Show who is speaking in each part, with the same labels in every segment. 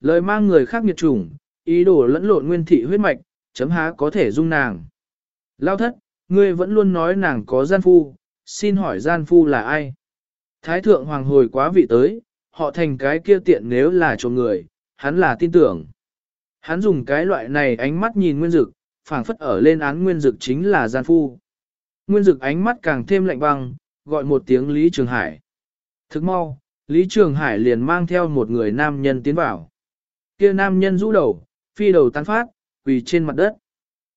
Speaker 1: Lời mang người khác nghiệt chủng, ý đồ lẫn lộn nguyên thị huyết mạch, chấm há có thể dung nàng. Lao thất, ngươi vẫn luôn nói nàng có gian phu, xin hỏi gian phu là ai? Thái thượng hoàng hồi quá vị tới, họ thành cái kia tiện nếu là trộm người, hắn là tin tưởng. Hắn dùng cái loại này ánh mắt nhìn nguyên dực, phảng phất ở lên án nguyên dực chính là gian phu. Nguyên dực ánh mắt càng thêm lạnh băng, gọi một tiếng Lý Trường Hải. Thức mau, Lý Trường Hải liền mang theo một người nam nhân tiến vào. Kia nam nhân rũ đầu, phi đầu tán phát, quỳ trên mặt đất.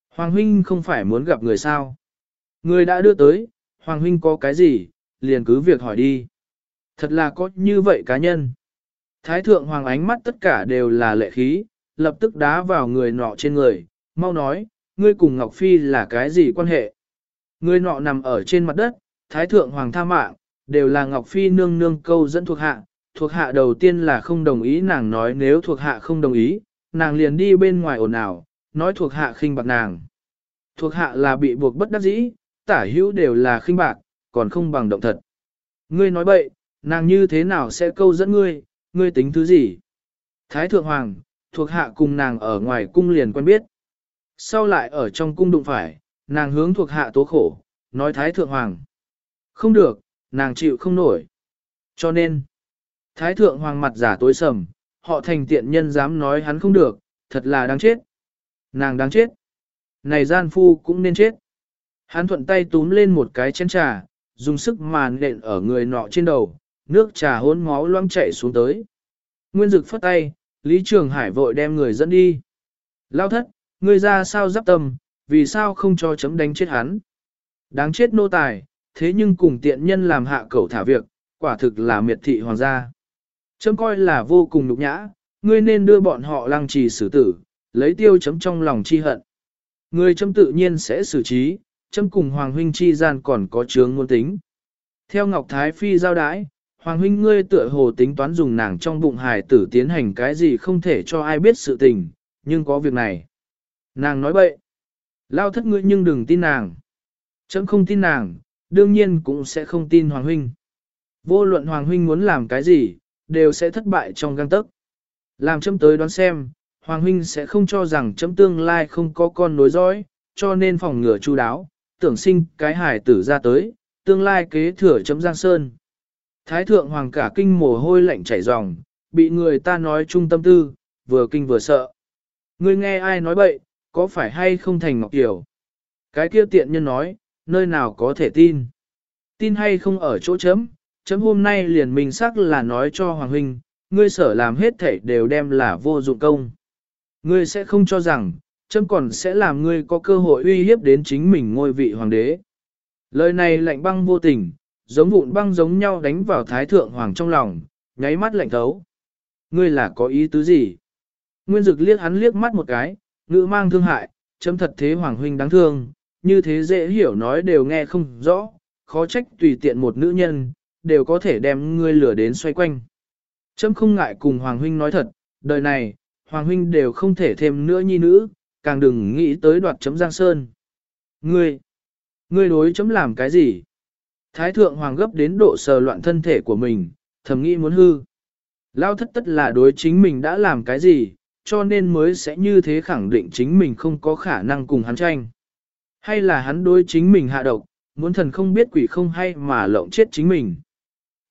Speaker 1: Hoàng huynh không phải muốn gặp người sao. Người đã đưa tới, Hoàng huynh có cái gì, liền cứ việc hỏi đi. Thật là có như vậy cá nhân. Thái thượng Hoàng ánh mắt tất cả đều là lệ khí, lập tức đá vào người nọ trên người, mau nói, ngươi cùng Ngọc Phi là cái gì quan hệ. Người nọ nằm ở trên mặt đất, Thái thượng Hoàng tha mạng, đều là Ngọc Phi nương nương câu dẫn thuộc hạ. Thuộc hạ đầu tiên là không đồng ý nàng nói nếu thuộc hạ không đồng ý, nàng liền đi bên ngoài ồn ào, nói thuộc hạ khinh bạc nàng. Thuộc hạ là bị buộc bất đắc dĩ, tả hữu đều là khinh bạc, còn không bằng động thật. Ngươi nói bậy, nàng như thế nào sẽ câu dẫn ngươi, ngươi tính thứ gì? Thái thượng hoàng, thuộc hạ cùng nàng ở ngoài cung liền quen biết. Sau lại ở trong cung đụng phải, nàng hướng thuộc hạ tố khổ, nói thái thượng hoàng. Không được, nàng chịu không nổi. Cho nên, thái thượng hoàng mặt giả tối sầm, họ thành tiện nhân dám nói hắn không được, thật là đáng chết. Nàng đáng chết. Này gian phu cũng nên chết. Hắn thuận tay túm lên một cái chén trà, dùng sức màn nện ở người nọ trên đầu, nước trà hôn máu loang chảy xuống tới. Nguyên dực phất tay, Lý Trường Hải vội đem người dẫn đi. Lao thất, ngươi ra sao giáp tâm, vì sao không cho chấm đánh chết hắn. Đáng chết nô tài, thế nhưng cùng tiện nhân làm hạ cẩu thả việc, quả thực là miệt thị hoàng gia. Chấm coi là vô cùng nhục nhã, ngươi nên đưa bọn họ lăng trì xử tử, lấy tiêu chấm trong lòng chi hận. Ngươi chấm tự nhiên sẽ xử trí, chấm cùng Hoàng huynh chi gian còn có chướng ngôn tính. Theo Ngọc Thái Phi giao đái, Hoàng huynh ngươi tựa hồ tính toán dùng nàng trong bụng hài tử tiến hành cái gì không thể cho ai biết sự tình, nhưng có việc này. Nàng nói bậy. Lao thất ngươi nhưng đừng tin nàng. Chấm không tin nàng, đương nhiên cũng sẽ không tin Hoàng huynh. Vô luận Hoàng huynh muốn làm cái gì, đều sẽ thất bại trong găng tấc. Làm chấm tới đoán xem, Hoàng huynh sẽ không cho rằng chấm tương lai không có con nối dõi, cho nên phòng ngừa chu đáo, tưởng sinh cái hải tử ra tới, tương lai kế thừa chấm giang sơn. Thái thượng hoàng cả kinh mồ hôi lạnh chảy ròng, bị người ta nói trung tâm tư, vừa kinh vừa sợ. Ngươi nghe ai nói bậy, có phải hay không thành ngọc tiểu? Cái kia tiện nhân nói, nơi nào có thể tin? Tin hay không ở chỗ chấm, chấm hôm nay liền mình xác là nói cho Hoàng Huynh, ngươi sở làm hết thảy đều đem là vô dụng công. Ngươi sẽ không cho rằng, chấm còn sẽ làm ngươi có cơ hội uy hiếp đến chính mình ngôi vị hoàng đế. Lời này lạnh băng vô tình, giống vụn băng giống nhau đánh vào thái thượng hoàng trong lòng, nháy mắt lạnh thấu. Ngươi là có ý tứ gì? Nguyên dực liếc hắn liếc mắt một cái, ngữ mang thương hại, chấm thật thế hoàng huynh đáng thương, như thế dễ hiểu nói đều nghe không rõ, khó trách tùy tiện một nữ nhân, đều có thể đem ngươi lửa đến xoay quanh. Chấm không ngại cùng Hoàng Huynh nói thật, đời này, Hoàng Huynh đều không thể thêm nữa nhi nữ, càng đừng nghĩ tới đoạt chấm Giang Sơn. Ngươi, ngươi đối chấm làm cái gì? Thái thượng Hoàng gấp đến độ sờ loạn thân thể của mình, thầm nghĩ muốn hư. Lao thất tất là đối chính mình đã làm cái gì, cho nên mới sẽ như thế khẳng định chính mình không có khả năng cùng hắn tranh. Hay là hắn đối chính mình hạ độc, muốn thần không biết quỷ không hay mà lộng chết chính mình.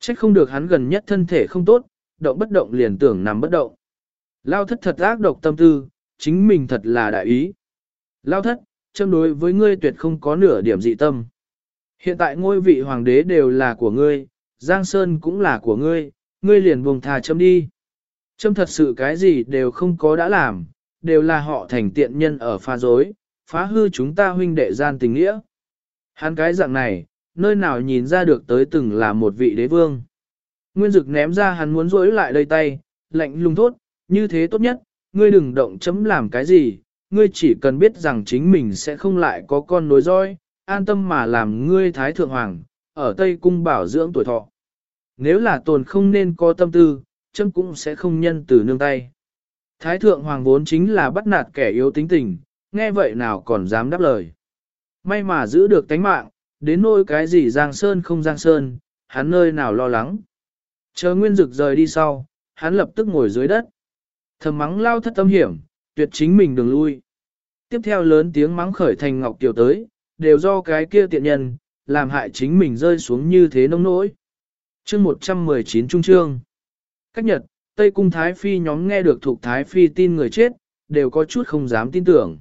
Speaker 1: Trách không được hắn gần nhất thân thể không tốt, động bất động liền tưởng nằm bất động. Lao thất thật ác độc tâm tư, chính mình thật là đại ý. Lao thất, châm đối với ngươi tuyệt không có nửa điểm dị tâm. Hiện tại ngôi vị hoàng đế đều là của ngươi, Giang Sơn cũng là của ngươi, ngươi liền buông thà châm đi. Châm thật sự cái gì đều không có đã làm, đều là họ thành tiện nhân ở pha dối, phá hư chúng ta huynh đệ gian tình nghĩa. Hắn cái dạng này, nơi nào nhìn ra được tới từng là một vị đế vương. Nguyên dực ném ra hắn muốn rỗi lại đây tay, lạnh lùng thốt, như thế tốt nhất, ngươi đừng động chấm làm cái gì, ngươi chỉ cần biết rằng chính mình sẽ không lại có con nối roi, an tâm mà làm ngươi thái thượng hoàng, ở Tây Cung bảo dưỡng tuổi thọ. Nếu là tồn không nên có tâm tư, chấm cũng sẽ không nhân từ nương tay. Thái thượng hoàng vốn chính là bắt nạt kẻ yếu tính tình, nghe vậy nào còn dám đáp lời. May mà giữ được tánh mạng, đến nỗi cái gì Giang Sơn không Giang Sơn, hắn nơi nào lo lắng. Chờ Nguyên Dực rời đi sau, hắn lập tức ngồi dưới đất. Thầm mắng lao thất tâm hiểm, tuyệt chính mình đừng lui. Tiếp theo lớn tiếng mắng khởi thành Ngọc Kiều tới, đều do cái kia tiện nhân, làm hại chính mình rơi xuống như thế nông nỗi. chương 119 Trung Trương Cách nhật, Tây Cung Thái Phi nhóm nghe được thuộc Thái Phi tin người chết, đều có chút không dám tin tưởng.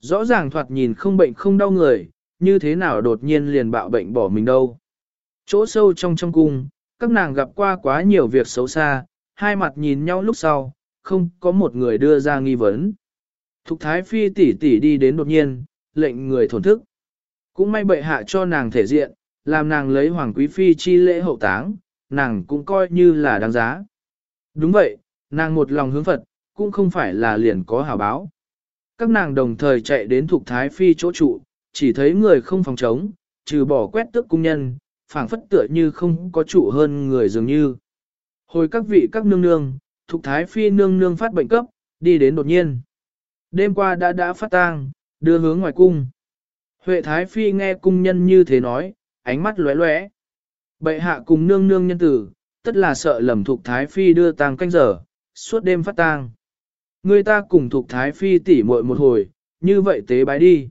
Speaker 1: Rõ ràng thoạt nhìn không bệnh không đau người, như thế nào đột nhiên liền bạo bệnh bỏ mình đâu. Chỗ sâu trong trong cung, các nàng gặp qua quá nhiều việc xấu xa, hai mặt nhìn nhau lúc sau, không có một người đưa ra nghi vấn. Thục Thái Phi tỷ tỷ đi đến đột nhiên, lệnh người thổn thức. Cũng may bệ hạ cho nàng thể diện, làm nàng lấy Hoàng Quý Phi chi lễ hậu táng, nàng cũng coi như là đáng giá. Đúng vậy, nàng một lòng hướng Phật, cũng không phải là liền có hảo báo. Các nàng đồng thời chạy đến Thục Thái Phi chỗ trụ, chỉ thấy người không phòng chống, trừ bỏ quét tước cung nhân, phảng phất tựa như không có trụ hơn người dường như. Hồi các vị các nương nương, thuộc Thái Phi nương nương phát bệnh cấp, đi đến đột nhiên. Đêm qua đã đã phát tang, đưa hướng ngoài cung. Huệ Thái Phi nghe cung nhân như thế nói, ánh mắt lóe lóe. Bệ hạ cùng nương nương nhân tử, tất là sợ lầm thuộc Thái Phi đưa tang canh giờ, suốt đêm phát tang. Người ta cùng thuộc Thái Phi tỉ muội một hồi, như vậy tế bái đi.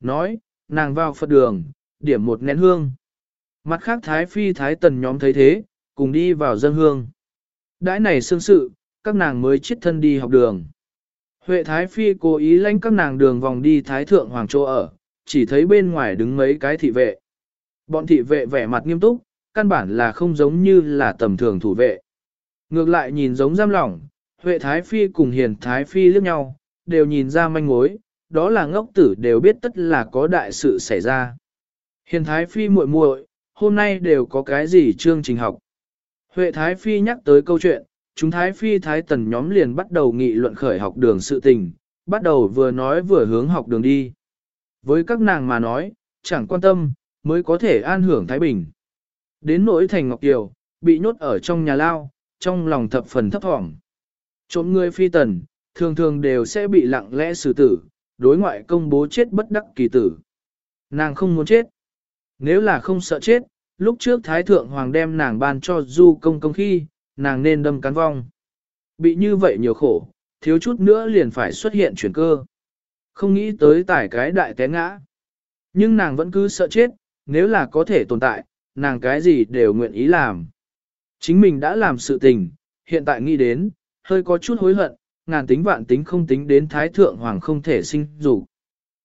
Speaker 1: Nói, nàng vào Phật đường, điểm một nén hương. Mặt khác Thái Phi Thái Tần nhóm thấy thế, cùng đi vào dân hương. Đãi này xương sự, các nàng mới chết thân đi học đường. Huệ Thái Phi cố ý lãnh các nàng đường vòng đi Thái Thượng Hoàng Châu ở, chỉ thấy bên ngoài đứng mấy cái thị vệ. Bọn thị vệ vẻ mặt nghiêm túc, căn bản là không giống như là tầm thường thủ vệ. Ngược lại nhìn giống giam lỏng, Huệ Thái Phi cùng Hiền Thái Phi liếc nhau, đều nhìn ra manh mối, đó là ngốc tử đều biết tất là có đại sự xảy ra. Hiền Thái Phi muội muội, hôm nay đều có cái gì chương trình học. Huệ Thái Phi nhắc tới câu chuyện, chúng Thái Phi Thái Tần nhóm liền bắt đầu nghị luận khởi học đường sự tình, bắt đầu vừa nói vừa hướng học đường đi. Với các nàng mà nói, chẳng quan tâm, mới có thể an hưởng Thái Bình. Đến nỗi thành Ngọc Kiều, bị nhốt ở trong nhà lao, trong lòng thập phần thấp thỏm. Trộm người phi tần, thường thường đều sẽ bị lặng lẽ xử tử, đối ngoại công bố chết bất đắc kỳ tử. Nàng không muốn chết. Nếu là không sợ chết, lúc trước Thái Thượng Hoàng đem nàng ban cho du công công khi, nàng nên đâm cắn vong. Bị như vậy nhiều khổ, thiếu chút nữa liền phải xuất hiện chuyển cơ. Không nghĩ tới tải cái đại té ngã. Nhưng nàng vẫn cứ sợ chết, nếu là có thể tồn tại, nàng cái gì đều nguyện ý làm. Chính mình đã làm sự tình, hiện tại nghĩ đến, hơi có chút hối hận, ngàn tính vạn tính không tính đến Thái Thượng Hoàng không thể sinh dục.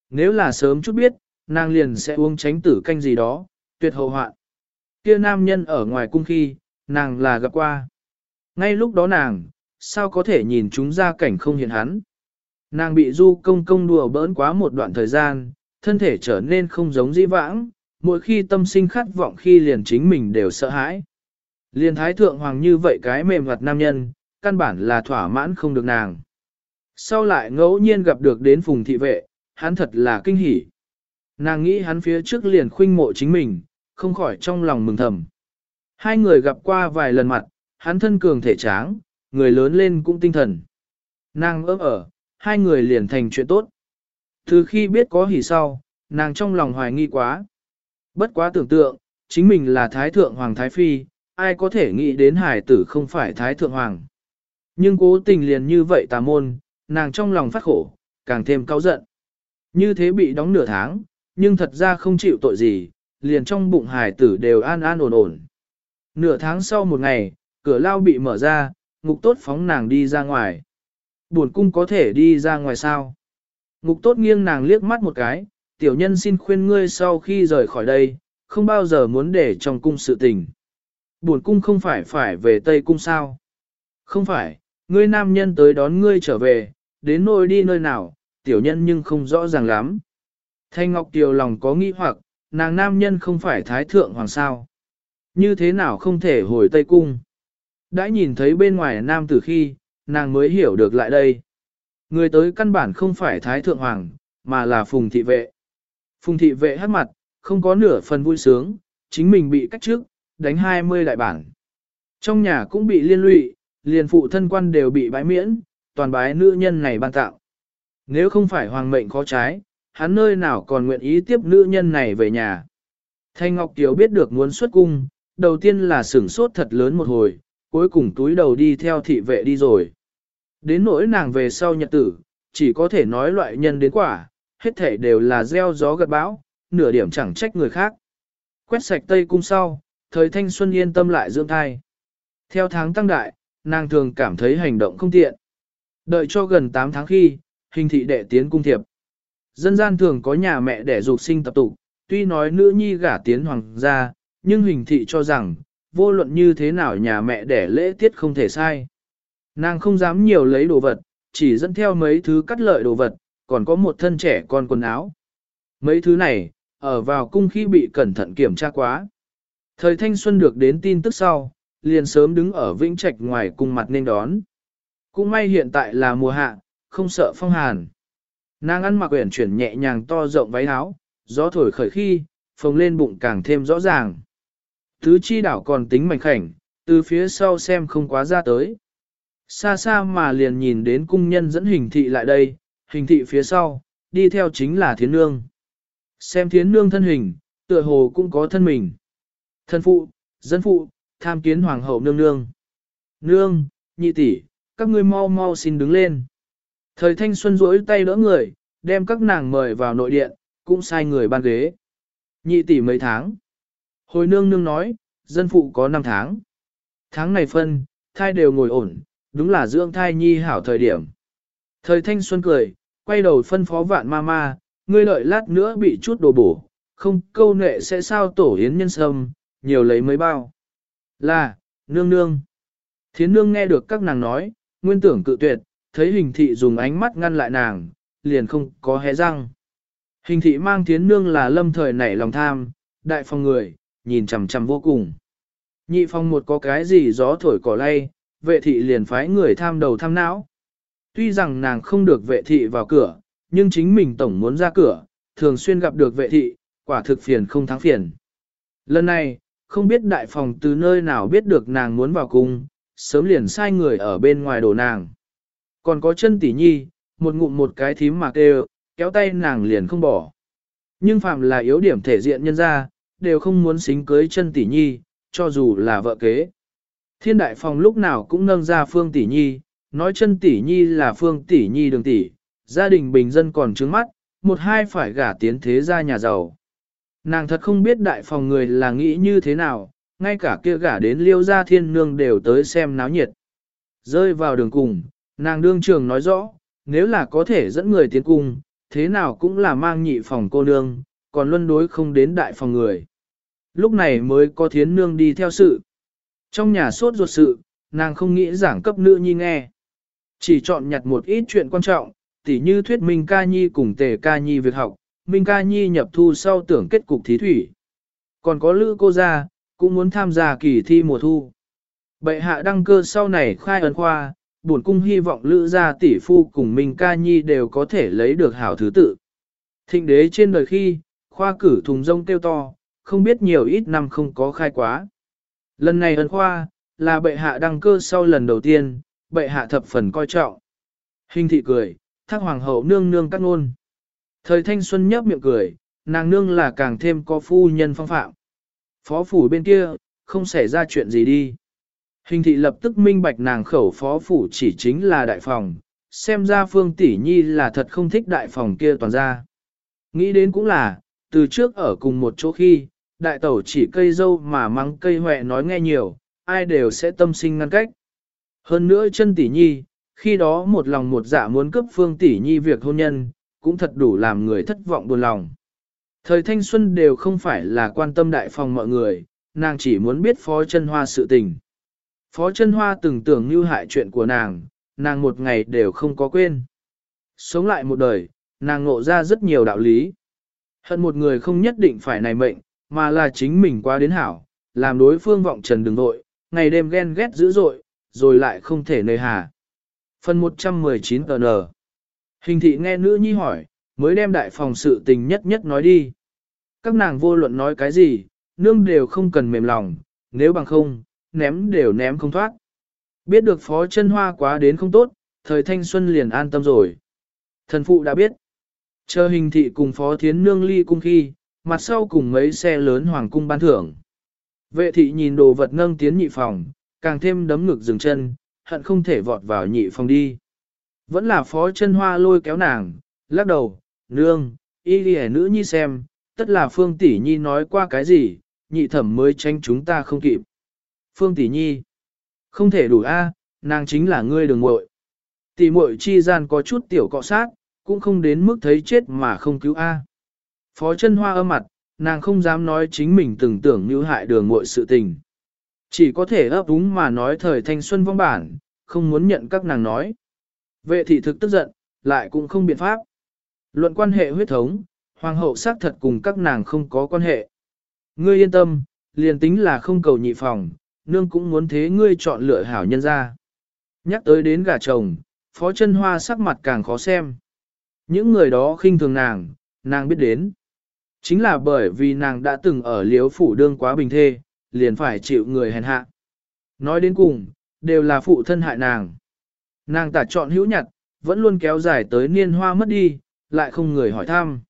Speaker 1: Nếu là sớm chút biết, nàng liền sẽ uống tránh tử canh gì đó, tuyệt hậu hoạn. Kia nam nhân ở ngoài cung khi, nàng là gặp qua. Ngay lúc đó nàng, sao có thể nhìn chúng ra cảnh không hiện hắn. Nàng bị du công công đùa bỡn quá một đoạn thời gian, thân thể trở nên không giống dĩ vãng, mỗi khi tâm sinh khát vọng khi liền chính mình đều sợ hãi. Liền thái thượng hoàng như vậy cái mềm mặt nam nhân, căn bản là thỏa mãn không được nàng. Sau lại ngẫu nhiên gặp được đến phùng thị vệ, hắn thật là kinh hỉ. Nàng nghĩ hắn phía trước liền khuynh mộ chính mình, không khỏi trong lòng mừng thầm. Hai người gặp qua vài lần mặt, hắn thân cường thể tráng, người lớn lên cũng tinh thần. Nàng ấm ở, hai người liền thành chuyện tốt. Từ khi biết có hỉ sau, nàng trong lòng hoài nghi quá. Bất quá tưởng tượng, chính mình là Thái Thượng Hoàng Thái Phi, ai có thể nghĩ đến hải tử không phải Thái Thượng Hoàng. Nhưng cố tình liền như vậy tà môn, nàng trong lòng phát khổ, càng thêm cao giận. Như thế bị đóng nửa tháng, nhưng thật ra không chịu tội gì, liền trong bụng hải tử đều an an ổn ổn. Nửa tháng sau một ngày, cửa lao bị mở ra, ngục tốt phóng nàng đi ra ngoài. Buồn cung có thể đi ra ngoài sao? Ngục tốt nghiêng nàng liếc mắt một cái, tiểu nhân xin khuyên ngươi sau khi rời khỏi đây, không bao giờ muốn để trong cung sự tình. Buồn cung không phải phải về Tây cung sao? Không phải, ngươi nam nhân tới đón ngươi trở về, đến nơi đi nơi nào, tiểu nhân nhưng không rõ ràng lắm. Thanh Ngọc Kiều lòng có nghĩ hoặc, nàng nam nhân không phải thái thượng hoàng sao. Như thế nào không thể hồi Tây Cung? Đã nhìn thấy bên ngoài nam tử khi, nàng mới hiểu được lại đây. Người tới căn bản không phải Thái Thượng Hoàng, mà là Phùng Thị Vệ. Phùng Thị Vệ hát mặt, không có nửa phần vui sướng, chính mình bị cách trước, đánh 20 đại bản. Trong nhà cũng bị liên lụy, liền phụ thân quan đều bị bãi miễn, toàn bái nữ nhân này ban tạo. Nếu không phải hoàng mệnh khó trái, hắn nơi nào còn nguyện ý tiếp nữ nhân này về nhà. Thanh Ngọc Kiều biết được muốn xuất cung, đầu tiên là sửng sốt thật lớn một hồi, cuối cùng túi đầu đi theo thị vệ đi rồi. Đến nỗi nàng về sau nhật tử, chỉ có thể nói loại nhân đến quả, hết thể đều là gieo gió gật bão, nửa điểm chẳng trách người khác. Quét sạch Tây Cung sau, thời thanh xuân yên tâm lại dưỡng thai. Theo tháng tăng đại, nàng thường cảm thấy hành động không tiện. Đợi cho gần 8 tháng khi, hình thị đệ tiến cung thiệp. Dân gian thường có nhà mẹ đẻ dục sinh tập tục, tuy nói nữ nhi gả tiến hoàng gia, nhưng hình thị cho rằng, vô luận như thế nào nhà mẹ đẻ lễ tiết không thể sai. Nàng không dám nhiều lấy đồ vật, chỉ dẫn theo mấy thứ cắt lợi đồ vật, còn có một thân trẻ con quần áo. Mấy thứ này, ở vào cung khi bị cẩn thận kiểm tra quá. Thời thanh xuân được đến tin tức sau, liền sớm đứng ở vĩnh trạch ngoài cung mặt nên đón. Cũng may hiện tại là mùa hạ, không sợ phong hàn. Nàng ăn mặc uyển chuyển nhẹ nhàng to rộng váy áo, gió thổi khởi khi, phồng lên bụng càng thêm rõ ràng. Thứ chi đảo còn tính mảnh khảnh, từ phía sau xem không quá ra tới. Xa xa mà liền nhìn đến cung nhân dẫn hình thị lại đây, hình thị phía sau, đi theo chính là thiến nương. Xem thiến nương thân hình, tựa hồ cũng có thân mình. Thân phụ, dân phụ, tham kiến hoàng hậu nương nương. Nương, nhị tỷ, các ngươi mau mau xin đứng lên. Thời thanh xuân rỗi tay đỡ người, đem các nàng mời vào nội điện, cũng sai người ban ghế. Nhị tỷ mấy tháng. Hồi nương nương nói, dân phụ có 5 tháng. Tháng này phân, thai đều ngồi ổn, đúng là dưỡng thai nhi hảo thời điểm. Thời thanh xuân cười, quay đầu phân phó vạn ma ma, ngươi đợi lát nữa bị chút đồ bổ, không câu nệ sẽ sao tổ yến nhân sâm, nhiều lấy mấy bao. Là, nương nương. Thiến nương nghe được các nàng nói, nguyên tưởng cự tuyệt, thấy hình thị dùng ánh mắt ngăn lại nàng, liền không có hé răng. Hình thị mang thiến nương là lâm thời nảy lòng tham, đại phòng người, nhìn chằm chằm vô cùng. Nhị phòng một có cái gì gió thổi cỏ lay, vệ thị liền phái người tham đầu tham não. Tuy rằng nàng không được vệ thị vào cửa, nhưng chính mình tổng muốn ra cửa, thường xuyên gặp được vệ thị, quả thực phiền không thắng phiền. Lần này, không biết đại phòng từ nơi nào biết được nàng muốn vào cung, sớm liền sai người ở bên ngoài đổ nàng. Còn có chân tỷ nhi, một ngụm một cái thím mà kêu, kéo tay nàng liền không bỏ. Nhưng phạm là yếu điểm thể diện nhân ra, đều không muốn xính cưới chân tỷ nhi, cho dù là vợ kế. Thiên đại phòng lúc nào cũng nâng ra phương tỷ nhi, nói chân tỷ nhi là phương tỷ nhi đường tỷ, gia đình bình dân còn trướng mắt, một hai phải gả tiến thế gia nhà giàu. Nàng thật không biết đại phòng người là nghĩ như thế nào, ngay cả kia gả đến liêu gia thiên nương đều tới xem náo nhiệt. Rơi vào đường cùng, nàng đương trường nói rõ, nếu là có thể dẫn người tiến cung, thế nào cũng là mang nhị phòng cô nương, còn luân đối không đến đại phòng người. Lúc này mới có thiến nương đi theo sự. Trong nhà sốt ruột sự, nàng không nghĩ giảng cấp nữ nhi nghe. Chỉ chọn nhặt một ít chuyện quan trọng, tỉ như thuyết minh ca nhi cùng tề ca nhi việc học, minh ca nhi nhập thu sau tưởng kết cục thí thủy. Còn có lữ cô gia, cũng muốn tham gia kỳ thi mùa thu. Bệ hạ đăng cơ sau này khai ấn khoa, bổn cung hy vọng lữ gia tỷ phu cùng minh ca nhi đều có thể lấy được hảo thứ tự. Thịnh đế trên đời khi, khoa cử thùng rông kêu to, không biết nhiều ít năm không có khai quá. Lần này ấn khoa, là bệ hạ đăng cơ sau lần đầu tiên, bệ hạ thập phần coi trọng. Hình thị cười, thác hoàng hậu nương nương cắt ngôn. Thời thanh xuân nhấp miệng cười, nàng nương là càng thêm có phu nhân phong phạm. Phó phủ bên kia, không xảy ra chuyện gì đi. Hình thị lập tức minh bạch nàng khẩu phó phủ chỉ chính là đại phòng, xem ra phương tỷ nhi là thật không thích đại phòng kia toàn ra. Nghĩ đến cũng là, từ trước ở cùng một chỗ khi, đại tẩu chỉ cây dâu mà mắng cây huệ nói nghe nhiều, ai đều sẽ tâm sinh ngăn cách. Hơn nữa chân tỷ nhi, khi đó một lòng một dạ muốn cướp phương tỷ nhi việc hôn nhân, cũng thật đủ làm người thất vọng buồn lòng. Thời thanh xuân đều không phải là quan tâm đại phòng mọi người, nàng chỉ muốn biết phó chân hoa sự tình. Phó chân hoa từng tưởng như hại chuyện của nàng, nàng một ngày đều không có quên. Sống lại một đời, nàng ngộ ra rất nhiều đạo lý. Hận một người không nhất định phải này mệnh, mà là chính mình qua đến hảo, làm đối phương vọng trần đừng vội, ngày đêm ghen ghét dữ dội, rồi lại không thể nơi hà. Phần 119 tờ N Hình thị nghe nữ nhi hỏi, mới đem đại phòng sự tình nhất nhất nói đi. Các nàng vô luận nói cái gì, nương đều không cần mềm lòng, nếu bằng không, ném đều ném không thoát. Biết được phó chân hoa quá đến không tốt, thời thanh xuân liền an tâm rồi. Thần phụ đã biết. Chờ hình thị cùng phó thiến nương ly cung khi, mặt sau cùng mấy xe lớn hoàng cung ban thưởng. Vệ thị nhìn đồ vật nâng tiến nhị phòng, càng thêm đấm ngực dừng chân, hận không thể vọt vào nhị phòng đi. Vẫn là phó chân hoa lôi kéo nàng, lắc đầu, nương, y lì nữ nhi xem, tất là phương tỷ nhi nói qua cái gì, nhị thẩm mới tranh chúng ta không kịp. Phương tỷ nhi, không thể đủ a, nàng chính là ngươi đường muội. Tỷ muội chi gian có chút tiểu cọ sát, cũng không đến mức thấy chết mà không cứu a. Phó chân hoa âm mặt, nàng không dám nói chính mình từng tưởng như hại đường muội sự tình. Chỉ có thể ấp úng mà nói thời thanh xuân vong bản, không muốn nhận các nàng nói. Vệ thị thực tức giận, lại cũng không biện pháp. Luận quan hệ huyết thống, hoàng hậu xác thật cùng các nàng không có quan hệ. Ngươi yên tâm, liền tính là không cầu nhị phòng, nương cũng muốn thế ngươi chọn lựa hảo nhân ra. Nhắc tới đến gà chồng, phó chân hoa sắc mặt càng khó xem. Những người đó khinh thường nàng, nàng biết đến. Chính là bởi vì nàng đã từng ở liếu phủ đương quá bình thê, liền phải chịu người hèn hạ. Nói đến cùng, đều là phụ thân hại nàng. Nàng tả chọn hữu nhặt, vẫn luôn kéo dài tới niên hoa mất đi, lại không người hỏi thăm.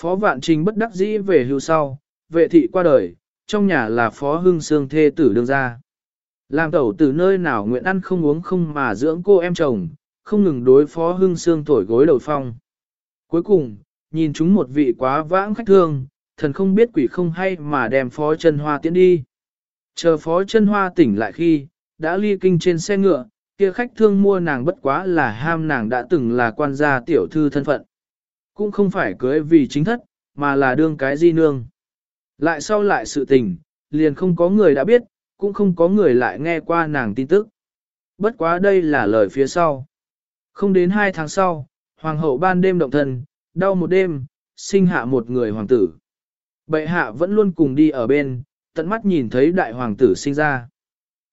Speaker 1: Phó vạn trình bất đắc dĩ về hưu sau, vệ thị qua đời, trong nhà là phó hưng xương thê tử đương ra. Làm tẩu từ nơi nào nguyện ăn không uống không mà dưỡng cô em chồng, không ngừng đối phó hưng xương thổi gối đầu phong. Cuối cùng, nhìn chúng một vị quá vãng khách thương, thần không biết quỷ không hay mà đem phó chân hoa tiến đi. Chờ phó chân hoa tỉnh lại khi, đã ly kinh trên xe ngựa, kia khách thương mua nàng bất quá là ham nàng đã từng là quan gia tiểu thư thân phận. Cũng không phải cưới vì chính thất, mà là đương cái di nương. Lại sau lại sự tình, liền không có người đã biết, cũng không có người lại nghe qua nàng tin tức. Bất quá đây là lời phía sau. Không đến hai tháng sau, hoàng hậu ban đêm động thân, đau một đêm, sinh hạ một người hoàng tử. Bệ hạ vẫn luôn cùng đi ở bên, tận mắt nhìn thấy đại hoàng tử sinh ra.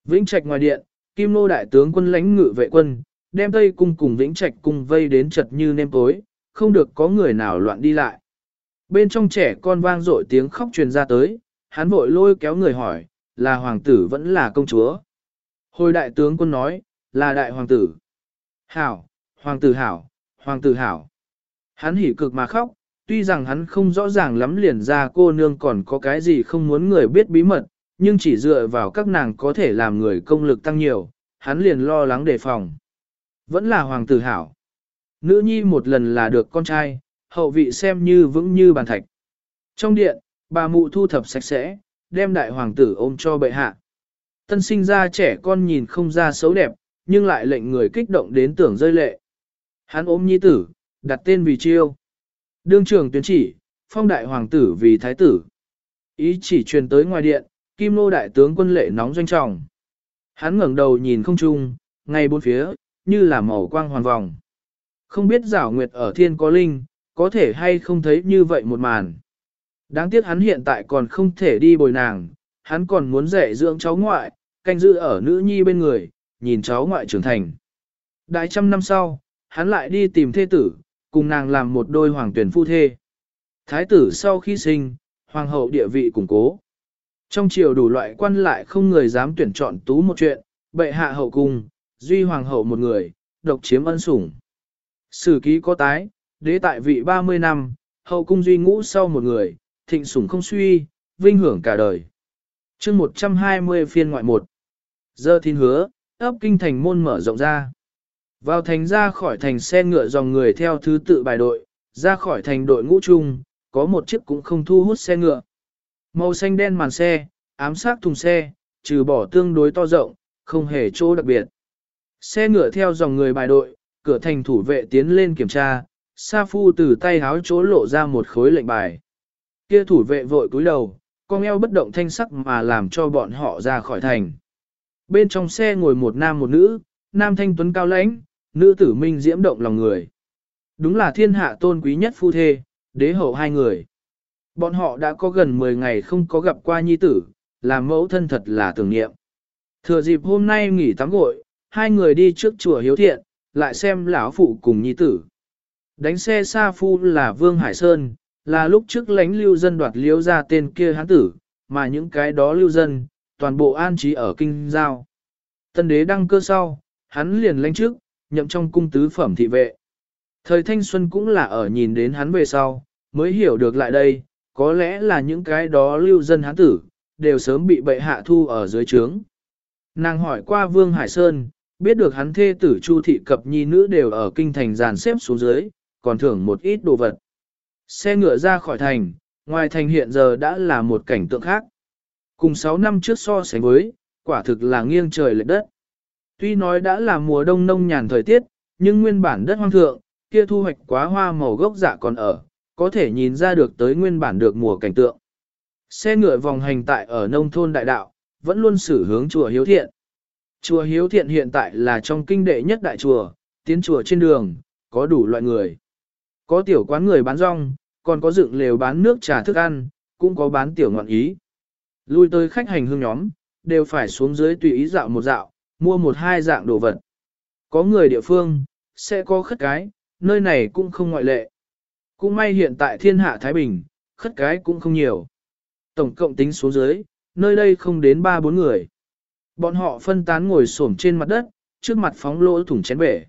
Speaker 1: Vĩnh Trạch ngoài điện, Kim Nô đại tướng quân lãnh ngự vệ quân, đem Tây cung cùng Vĩnh Trạch cung vây đến chật như nêm tối, không được có người nào loạn đi lại. Bên trong trẻ con vang dội tiếng khóc truyền ra tới, hắn vội lôi kéo người hỏi, là hoàng tử vẫn là công chúa. Hồi đại tướng quân nói, là đại hoàng tử. Hảo, hoàng tử hảo, hoàng tử hảo. Hắn hỉ cực mà khóc, tuy rằng hắn không rõ ràng lắm liền ra cô nương còn có cái gì không muốn người biết bí mật, nhưng chỉ dựa vào các nàng có thể làm người công lực tăng nhiều, hắn liền lo lắng đề phòng. Vẫn là hoàng tử hảo. Nữ nhi một lần là được con trai, hậu vị xem như vững như bàn thạch. Trong điện, bà mụ thu thập sạch sẽ, đem đại hoàng tử ôm cho bệ hạ. Tân sinh ra trẻ con nhìn không ra xấu đẹp, nhưng lại lệnh người kích động đến tưởng rơi lệ. Hắn ôm nhi tử, đặt tên vì chiêu. Đương trường tuyến chỉ, phong đại hoàng tử vì thái tử. Ý chỉ truyền tới ngoài điện, kim nô đại tướng quân lệ nóng doanh trọng. Hắn ngẩng đầu nhìn không trung, ngay bốn phía, như là màu quang hoàn vòng. Không biết giảo nguyệt ở thiên có linh, có thể hay không thấy như vậy một màn. Đáng tiếc hắn hiện tại còn không thể đi bồi nàng, hắn còn muốn dạy dưỡng cháu ngoại, canh giữ ở nữ nhi bên người, nhìn cháu ngoại trưởng thành. Đại trăm năm sau, hắn lại đi tìm thê tử, cùng nàng làm một đôi hoàng tuyển phu thê. Thái tử sau khi sinh, hoàng hậu địa vị củng cố. Trong triều đủ loại quan lại không người dám tuyển chọn tú một chuyện, bệ hạ hậu cung, duy hoàng hậu một người, độc chiếm ân sủng. Sử ký có tái, đế tại vị 30 năm, hậu cung duy ngũ sau một người, thịnh sủng không suy, vinh hưởng cả đời. chương 120 phiên ngoại một Giờ thiên hứa, ấp kinh thành môn mở rộng ra. Vào thành ra khỏi thành xe ngựa dòng người theo thứ tự bài đội, ra khỏi thành đội ngũ chung, có một chiếc cũng không thu hút xe ngựa. Màu xanh đen màn xe, ám sát thùng xe, trừ bỏ tương đối to rộng, không hề chỗ đặc biệt. Xe ngựa theo dòng người bài đội, cửa thành thủ vệ tiến lên kiểm tra, Sa Phu từ tay háo chỗ lộ ra một khối lệnh bài. Kia thủ vệ vội cúi đầu, con eo bất động thanh sắc mà làm cho bọn họ ra khỏi thành. Bên trong xe ngồi một nam một nữ, nam thanh tuấn cao lãnh, nữ tử minh diễm động lòng người. Đúng là thiên hạ tôn quý nhất phu thê, đế hậu hai người. Bọn họ đã có gần 10 ngày không có gặp qua nhi tử, làm mẫu thân thật là tưởng niệm. Thừa dịp hôm nay nghỉ tắm gội, hai người đi trước chùa hiếu thiện, lại xem lão phụ cùng nhi tử. Đánh xe xa phu là Vương Hải Sơn, là lúc trước lãnh lưu dân đoạt liếu ra tên kia hán tử, mà những cái đó lưu dân, toàn bộ an trí ở kinh giao. Tân đế đăng cơ sau, hắn liền lãnh trước, nhậm trong cung tứ phẩm thị vệ. Thời thanh xuân cũng là ở nhìn đến hắn về sau, mới hiểu được lại đây, có lẽ là những cái đó lưu dân hán tử, đều sớm bị bệ hạ thu ở dưới trướng. Nàng hỏi qua Vương Hải Sơn, Biết được hắn thê tử Chu thị cập nhi nữ đều ở kinh thành dàn xếp xuống dưới, còn thưởng một ít đồ vật. Xe ngựa ra khỏi thành, ngoài thành hiện giờ đã là một cảnh tượng khác. Cùng 6 năm trước so sánh với, quả thực là nghiêng trời lệch đất. Tuy nói đã là mùa đông nông nhàn thời tiết, nhưng nguyên bản đất hoang thượng, kia thu hoạch quá hoa màu gốc dạ còn ở, có thể nhìn ra được tới nguyên bản được mùa cảnh tượng. Xe ngựa vòng hành tại ở nông thôn đại đạo, vẫn luôn xử hướng chùa Hiếu Thiện. Chùa Hiếu Thiện hiện tại là trong kinh đệ nhất đại chùa, tiến chùa trên đường, có đủ loại người. Có tiểu quán người bán rong, còn có dựng lều bán nước trà thức ăn, cũng có bán tiểu ngọn ý. Lui tới khách hành hương nhóm, đều phải xuống dưới tùy ý dạo một dạo, mua một hai dạng đồ vật. Có người địa phương, sẽ có khất cái, nơi này cũng không ngoại lệ. Cũng may hiện tại thiên hạ Thái Bình, khất cái cũng không nhiều. Tổng cộng tính xuống dưới, nơi đây không đến 3-4 người. Bọn họ phân tán ngồi xổm trên mặt đất, trước mặt phóng lỗ thủng chén bể.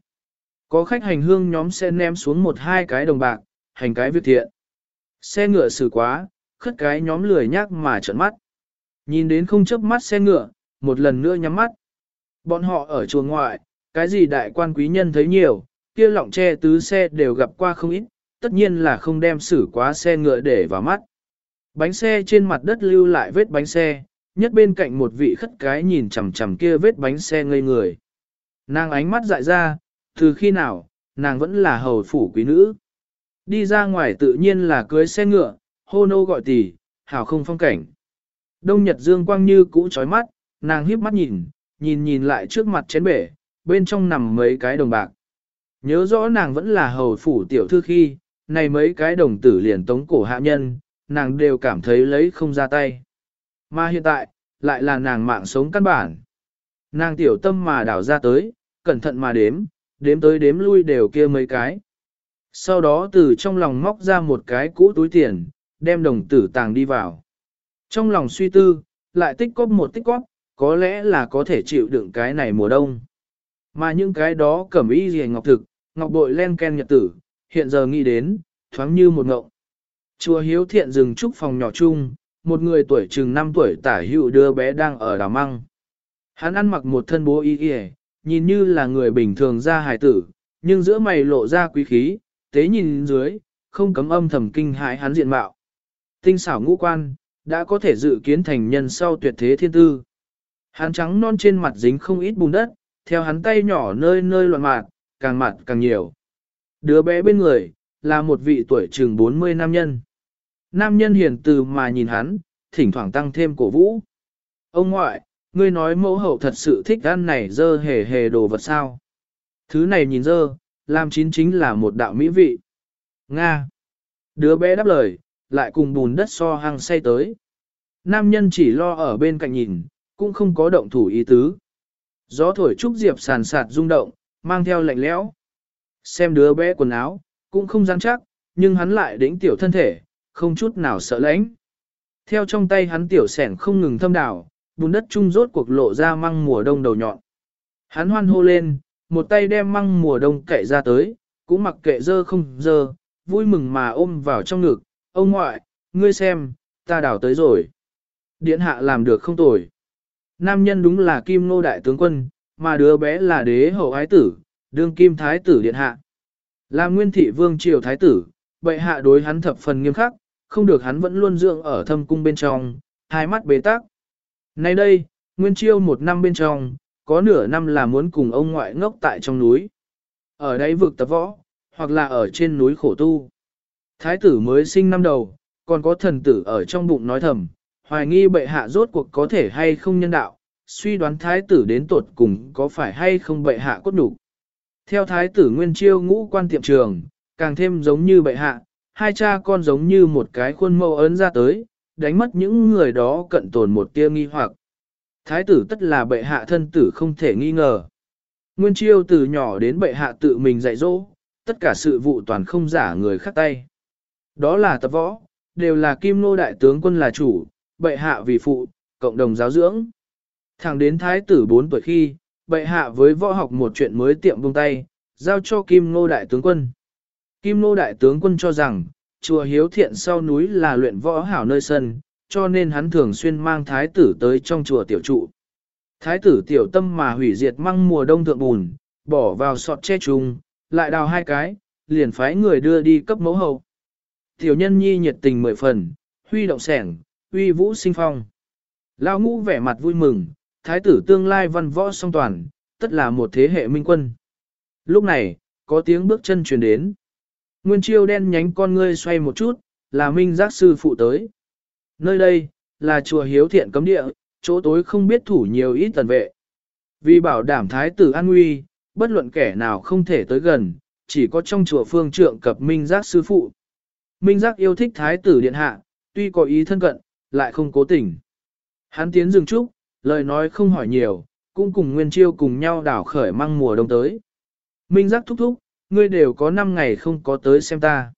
Speaker 1: Có khách hành hương nhóm sẽ ném xuống một hai cái đồng bạc, hành cái việc thiện. Xe ngựa xử quá, khất cái nhóm lười nhác mà trợn mắt. Nhìn đến không chớp mắt xe ngựa, một lần nữa nhắm mắt. Bọn họ ở chùa ngoại, cái gì đại quan quý nhân thấy nhiều, kia lọng che tứ xe đều gặp qua không ít, tất nhiên là không đem xử quá xe ngựa để vào mắt. Bánh xe trên mặt đất lưu lại vết bánh xe, nhất bên cạnh một vị khất cái nhìn chằm chằm kia vết bánh xe ngây người. Nàng ánh mắt dại ra, từ khi nào, nàng vẫn là hầu phủ quý nữ. Đi ra ngoài tự nhiên là cưới xe ngựa, hô nô gọi tỷ, hảo không phong cảnh. Đông Nhật Dương quang như cũ chói mắt, nàng híp mắt nhìn, nhìn nhìn lại trước mặt chén bể, bên trong nằm mấy cái đồng bạc. Nhớ rõ nàng vẫn là hầu phủ tiểu thư khi, này mấy cái đồng tử liền tống cổ hạ nhân, nàng đều cảm thấy lấy không ra tay. Mà hiện tại, lại là nàng mạng sống căn bản. Nàng tiểu tâm mà đảo ra tới, cẩn thận mà đếm, đếm tới đếm lui đều kia mấy cái. Sau đó từ trong lòng móc ra một cái cũ túi tiền, đem đồng tử tàng đi vào. Trong lòng suy tư, lại tích cóp một tích cóp, có lẽ là có thể chịu đựng cái này mùa đông. Mà những cái đó cẩm y gì ngọc thực, ngọc bội len ken nhật tử, hiện giờ nghĩ đến, thoáng như một ngộng. Chùa Hiếu Thiện dừng trúc phòng nhỏ chung, một người tuổi chừng 5 tuổi tả hữu đưa bé đang ở đào măng. Hắn ăn mặc một thân bố y y, nhìn như là người bình thường ra hài tử, nhưng giữa mày lộ ra quý khí, tế nhìn dưới, không cấm âm thầm kinh hãi hắn diện mạo. Tinh xảo ngũ quan, đã có thể dự kiến thành nhân sau tuyệt thế thiên tư. Hắn trắng non trên mặt dính không ít bùn đất, theo hắn tay nhỏ nơi nơi loạn mạt, càng mạt càng nhiều. Đứa bé bên người, là một vị tuổi chừng 40 nam nhân. Nam nhân hiền từ mà nhìn hắn, thỉnh thoảng tăng thêm cổ vũ. Ông ngoại, ngươi nói mẫu hậu thật sự thích ăn này dơ hề hề đồ vật sao. Thứ này nhìn dơ, làm chín chính là một đạo mỹ vị. Nga. Đứa bé đáp lời, lại cùng bùn đất so hăng say tới. Nam nhân chỉ lo ở bên cạnh nhìn, cũng không có động thủ ý tứ. Gió thổi trúc diệp sàn sạt rung động, mang theo lạnh lẽo. Xem đứa bé quần áo, cũng không rắn chắc, nhưng hắn lại đĩnh tiểu thân thể, không chút nào sợ lãnh. Theo trong tay hắn tiểu sẻn không ngừng thâm đảo, bùn đất trung rốt cuộc lộ ra măng mùa đông đầu nhọn. Hắn hoan hô lên, một tay đem măng mùa đông cậy ra tới, cũng mặc kệ dơ không dơ, vui mừng mà ôm vào trong ngực, ông ngoại, ngươi xem, ta đảo tới rồi. Điện hạ làm được không tồi. Nam nhân đúng là kim nô đại tướng quân, mà đứa bé là đế hậu ái tử, đương kim thái tử điện hạ. Là nguyên thị vương triều thái tử, bệ hạ đối hắn thập phần nghiêm khắc, không được hắn vẫn luôn dưỡng ở thâm cung bên trong, hai mắt bế tắc. Nay đây, nguyên chiêu một năm bên trong, có nửa năm là muốn cùng ông ngoại ngốc tại trong núi. Ở đây vực tập võ, hoặc là ở trên núi khổ tu. Thái tử mới sinh năm đầu, còn có thần tử ở trong bụng nói thầm, hoài nghi bệ hạ rốt cuộc có thể hay không nhân đạo, suy đoán thái tử đến tột cùng có phải hay không bệ hạ cốt đủ. Theo thái tử Nguyên Chiêu ngũ quan tiệm trường, càng thêm giống như bệ hạ, hai cha con giống như một cái khuôn mẫu ấn ra tới, đánh mất những người đó cận tồn một tia nghi hoặc. Thái tử tất là bệ hạ thân tử không thể nghi ngờ. Nguyên Chiêu từ nhỏ đến bệ hạ tự mình dạy dỗ, tất cả sự vụ toàn không giả người khác tay. Đó là tập võ, đều là kim nô đại tướng quân là chủ, bệ hạ vì phụ, cộng đồng giáo dưỡng. Thẳng đến thái tử 4 tuổi khi, bệ hạ với võ học một chuyện mới tiệm buông tay, giao cho kim nô đại tướng quân. Kim nô đại tướng quân cho rằng, chùa hiếu thiện sau núi là luyện võ hảo nơi sân, cho nên hắn thường xuyên mang thái tử tới trong chùa tiểu trụ. Thái tử tiểu tâm mà hủy diệt măng mùa đông thượng bùn, bỏ vào sọt che trùng, lại đào hai cái, liền phái người đưa đi cấp mẫu hậu. Tiểu nhân nhi nhiệt tình mười phần, huy động sẻng, uy vũ sinh phong. Lao ngũ vẻ mặt vui mừng, thái tử tương lai văn võ song toàn, tất là một thế hệ minh quân. Lúc này, có tiếng bước chân truyền đến. Nguyên chiêu đen nhánh con ngươi xoay một chút, là minh giác sư phụ tới. Nơi đây, là chùa hiếu thiện cấm địa, chỗ tối không biết thủ nhiều ít tần vệ. Vì bảo đảm thái tử an nguy, bất luận kẻ nào không thể tới gần, chỉ có trong chùa phương trượng cập minh giác sư phụ. Minh giác yêu thích thái tử điện hạ, tuy có ý thân cận, lại không cố tình. Hắn tiến dừng trúc, lời nói không hỏi nhiều, cũng cùng Nguyên Chiêu cùng nhau đảo khởi mang mùa đông tới. Minh giác thúc thúc, ngươi đều có 5 ngày không có tới xem ta.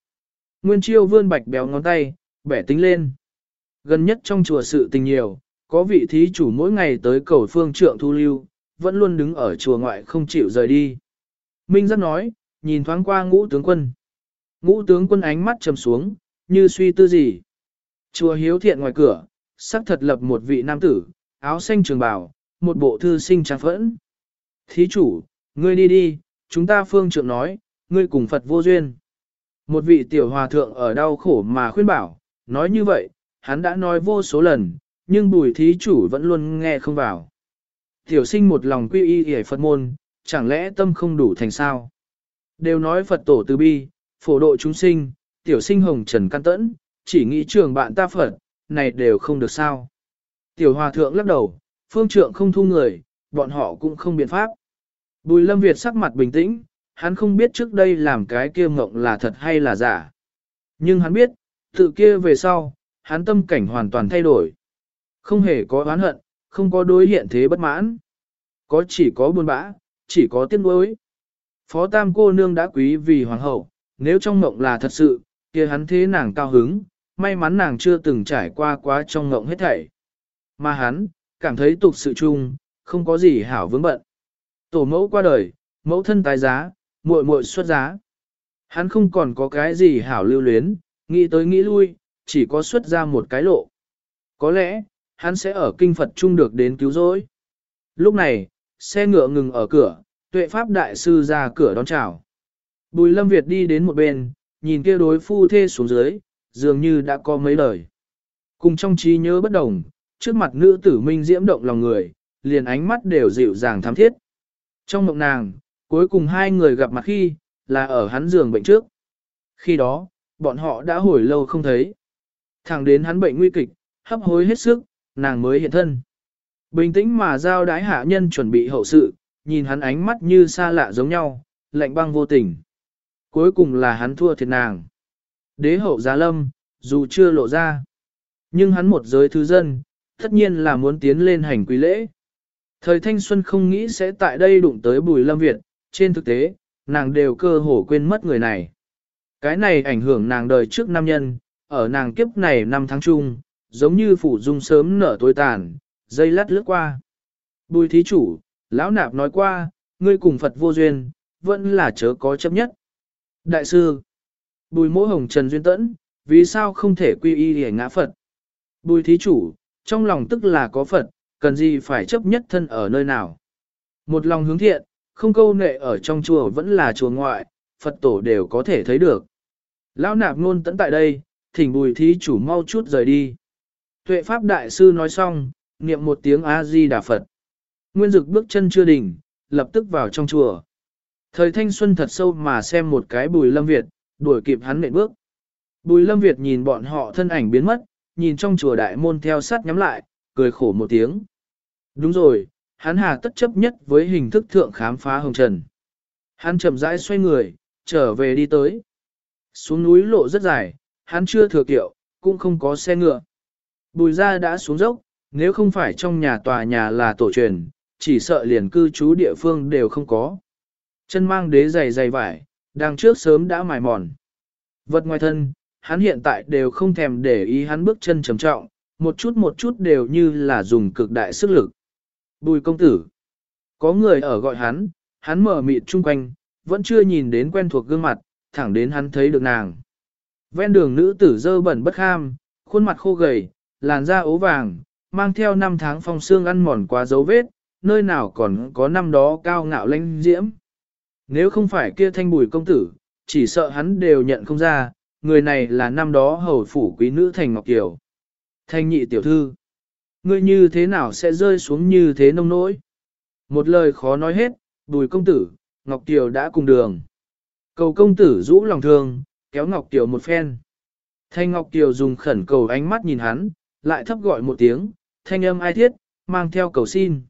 Speaker 1: Nguyên Chiêu vươn bạch béo ngón tay, bẻ tính lên. Gần nhất trong chùa sự tình nhiều, có vị thí chủ mỗi ngày tới cầu phương trượng thu lưu, vẫn luôn đứng ở chùa ngoại không chịu rời đi. Minh giác nói, nhìn thoáng qua ngũ tướng quân. Ngũ tướng quân ánh mắt trầm xuống, như suy tư gì. Chùa hiếu thiện ngoài cửa, sắc thật lập một vị nam tử, áo xanh trường bào, một bộ thư sinh trang phẫn. Thí chủ, ngươi đi đi, chúng ta phương trượng nói, ngươi cùng Phật vô duyên. Một vị tiểu hòa thượng ở đau khổ mà khuyên bảo, nói như vậy, hắn đã nói vô số lần, nhưng bùi thí chủ vẫn luôn nghe không vào. Tiểu sinh một lòng quy y hề Phật môn, chẳng lẽ tâm không đủ thành sao? Đều nói Phật tổ từ bi, phổ độ chúng sinh, tiểu sinh hồng trần căn tẫn, chỉ nghĩ trường bạn ta Phật, này đều không được sao. Tiểu hòa thượng lắc đầu, phương trượng không thu người, bọn họ cũng không biện pháp. Bùi lâm Việt sắc mặt bình tĩnh, hắn không biết trước đây làm cái kia mộng là thật hay là giả. Nhưng hắn biết, tự kia về sau, hắn tâm cảnh hoàn toàn thay đổi. Không hề có oán hận, không có đối hiện thế bất mãn. Có chỉ có buồn bã, chỉ có tiếc nuối. Phó Tam cô nương đã quý vì hoàng hậu, nếu trong mộng là thật sự, kia hắn thế nàng cao hứng, may mắn nàng chưa từng trải qua quá trong mộng hết thảy. Mà hắn, cảm thấy tục sự chung, không có gì hảo vướng bận. Tổ mẫu qua đời, mẫu thân tái giá, muội muội xuất giá. Hắn không còn có cái gì hảo lưu luyến, nghĩ tới nghĩ lui, chỉ có xuất ra một cái lộ. Có lẽ, hắn sẽ ở kinh Phật chung được đến cứu rỗi. Lúc này, xe ngựa ngừng ở cửa, tuệ pháp đại sư ra cửa đón chào. Bùi lâm Việt đi đến một bên, nhìn kia đối phu thê xuống dưới, dường như đã có mấy lời. Cùng trong trí nhớ bất đồng, trước mặt nữ tử minh diễm động lòng người, liền ánh mắt đều dịu dàng thám thiết. Trong mộng nàng, cuối cùng hai người gặp mặt khi, là ở hắn giường bệnh trước. Khi đó, bọn họ đã hồi lâu không thấy. Thẳng đến hắn bệnh nguy kịch, hấp hối hết sức, nàng mới hiện thân. Bình tĩnh mà giao đái hạ nhân chuẩn bị hậu sự, nhìn hắn ánh mắt như xa lạ giống nhau, lạnh băng vô tình. Cuối cùng là hắn thua thiệt nàng. Đế hậu giá lâm, dù chưa lộ ra. Nhưng hắn một giới thứ dân, tất nhiên là muốn tiến lên hành quý lễ. Thời thanh xuân không nghĩ sẽ tại đây đụng tới bùi lâm Việt, trên thực tế, nàng đều cơ hồ quên mất người này. Cái này ảnh hưởng nàng đời trước nam nhân, ở nàng kiếp này năm tháng chung, giống như phủ dung sớm nở tối tàn, dây lát lướt qua. Bùi thí chủ, lão nạp nói qua, ngươi cùng Phật vô duyên, vẫn là chớ có chấp nhất. Đại sư, bùi mỗ hồng trần duyên tẫn, vì sao không thể quy y để ngã Phật? Bùi thí chủ, trong lòng tức là có Phật, cần gì phải chấp nhất thân ở nơi nào? Một lòng hướng thiện, không câu nệ ở trong chùa vẫn là chùa ngoại, Phật tổ đều có thể thấy được. Lão nạp ngôn tẫn tại đây, thỉnh bùi thí chủ mau chút rời đi. Tuệ Pháp Đại Sư nói xong, niệm một tiếng A-di-đà Phật. Nguyên dực bước chân chưa đỉnh, lập tức vào trong chùa. Thời thanh xuân thật sâu mà xem một cái bùi lâm Việt, đuổi kịp hắn nện bước. Bùi lâm Việt nhìn bọn họ thân ảnh biến mất, nhìn trong chùa đại môn theo sát nhắm lại, cười khổ một tiếng. Đúng rồi, hắn hà tất chấp nhất với hình thức thượng khám phá hồng trần. Hắn chậm rãi xoay người, trở về đi tới. Xuống núi lộ rất dài, hắn chưa thừa kiệu, cũng không có xe ngựa. Bùi ra đã xuống dốc, nếu không phải trong nhà tòa nhà là tổ truyền, chỉ sợ liền cư trú địa phương đều không có. Chân mang đế giày dày vải, đằng trước sớm đã mài mòn. Vật ngoài thân, hắn hiện tại đều không thèm để ý hắn bước chân trầm trọng, một chút một chút đều như là dùng cực đại sức lực. Bùi công tử. Có người ở gọi hắn, hắn mở mịt chung quanh, vẫn chưa nhìn đến quen thuộc gương mặt, thẳng đến hắn thấy được nàng. Ven đường nữ tử dơ bẩn bất kham, khuôn mặt khô gầy, làn da ố vàng, mang theo năm tháng phong xương ăn mòn quá dấu vết, nơi nào còn có năm đó cao ngạo lãnh diễm. Nếu không phải kia thanh bùi công tử, chỉ sợ hắn đều nhận không ra, người này là năm đó hầu phủ quý nữ Thành Ngọc Kiều. Thanh nhị tiểu thư, ngươi như thế nào sẽ rơi xuống như thế nông nỗi? Một lời khó nói hết, bùi công tử, Ngọc Kiều đã cùng đường. Cầu công tử rũ lòng thương, kéo Ngọc Kiều một phen. Thanh Ngọc Kiều dùng khẩn cầu ánh mắt nhìn hắn, lại thấp gọi một tiếng, thanh âm ai thiết, mang theo cầu xin.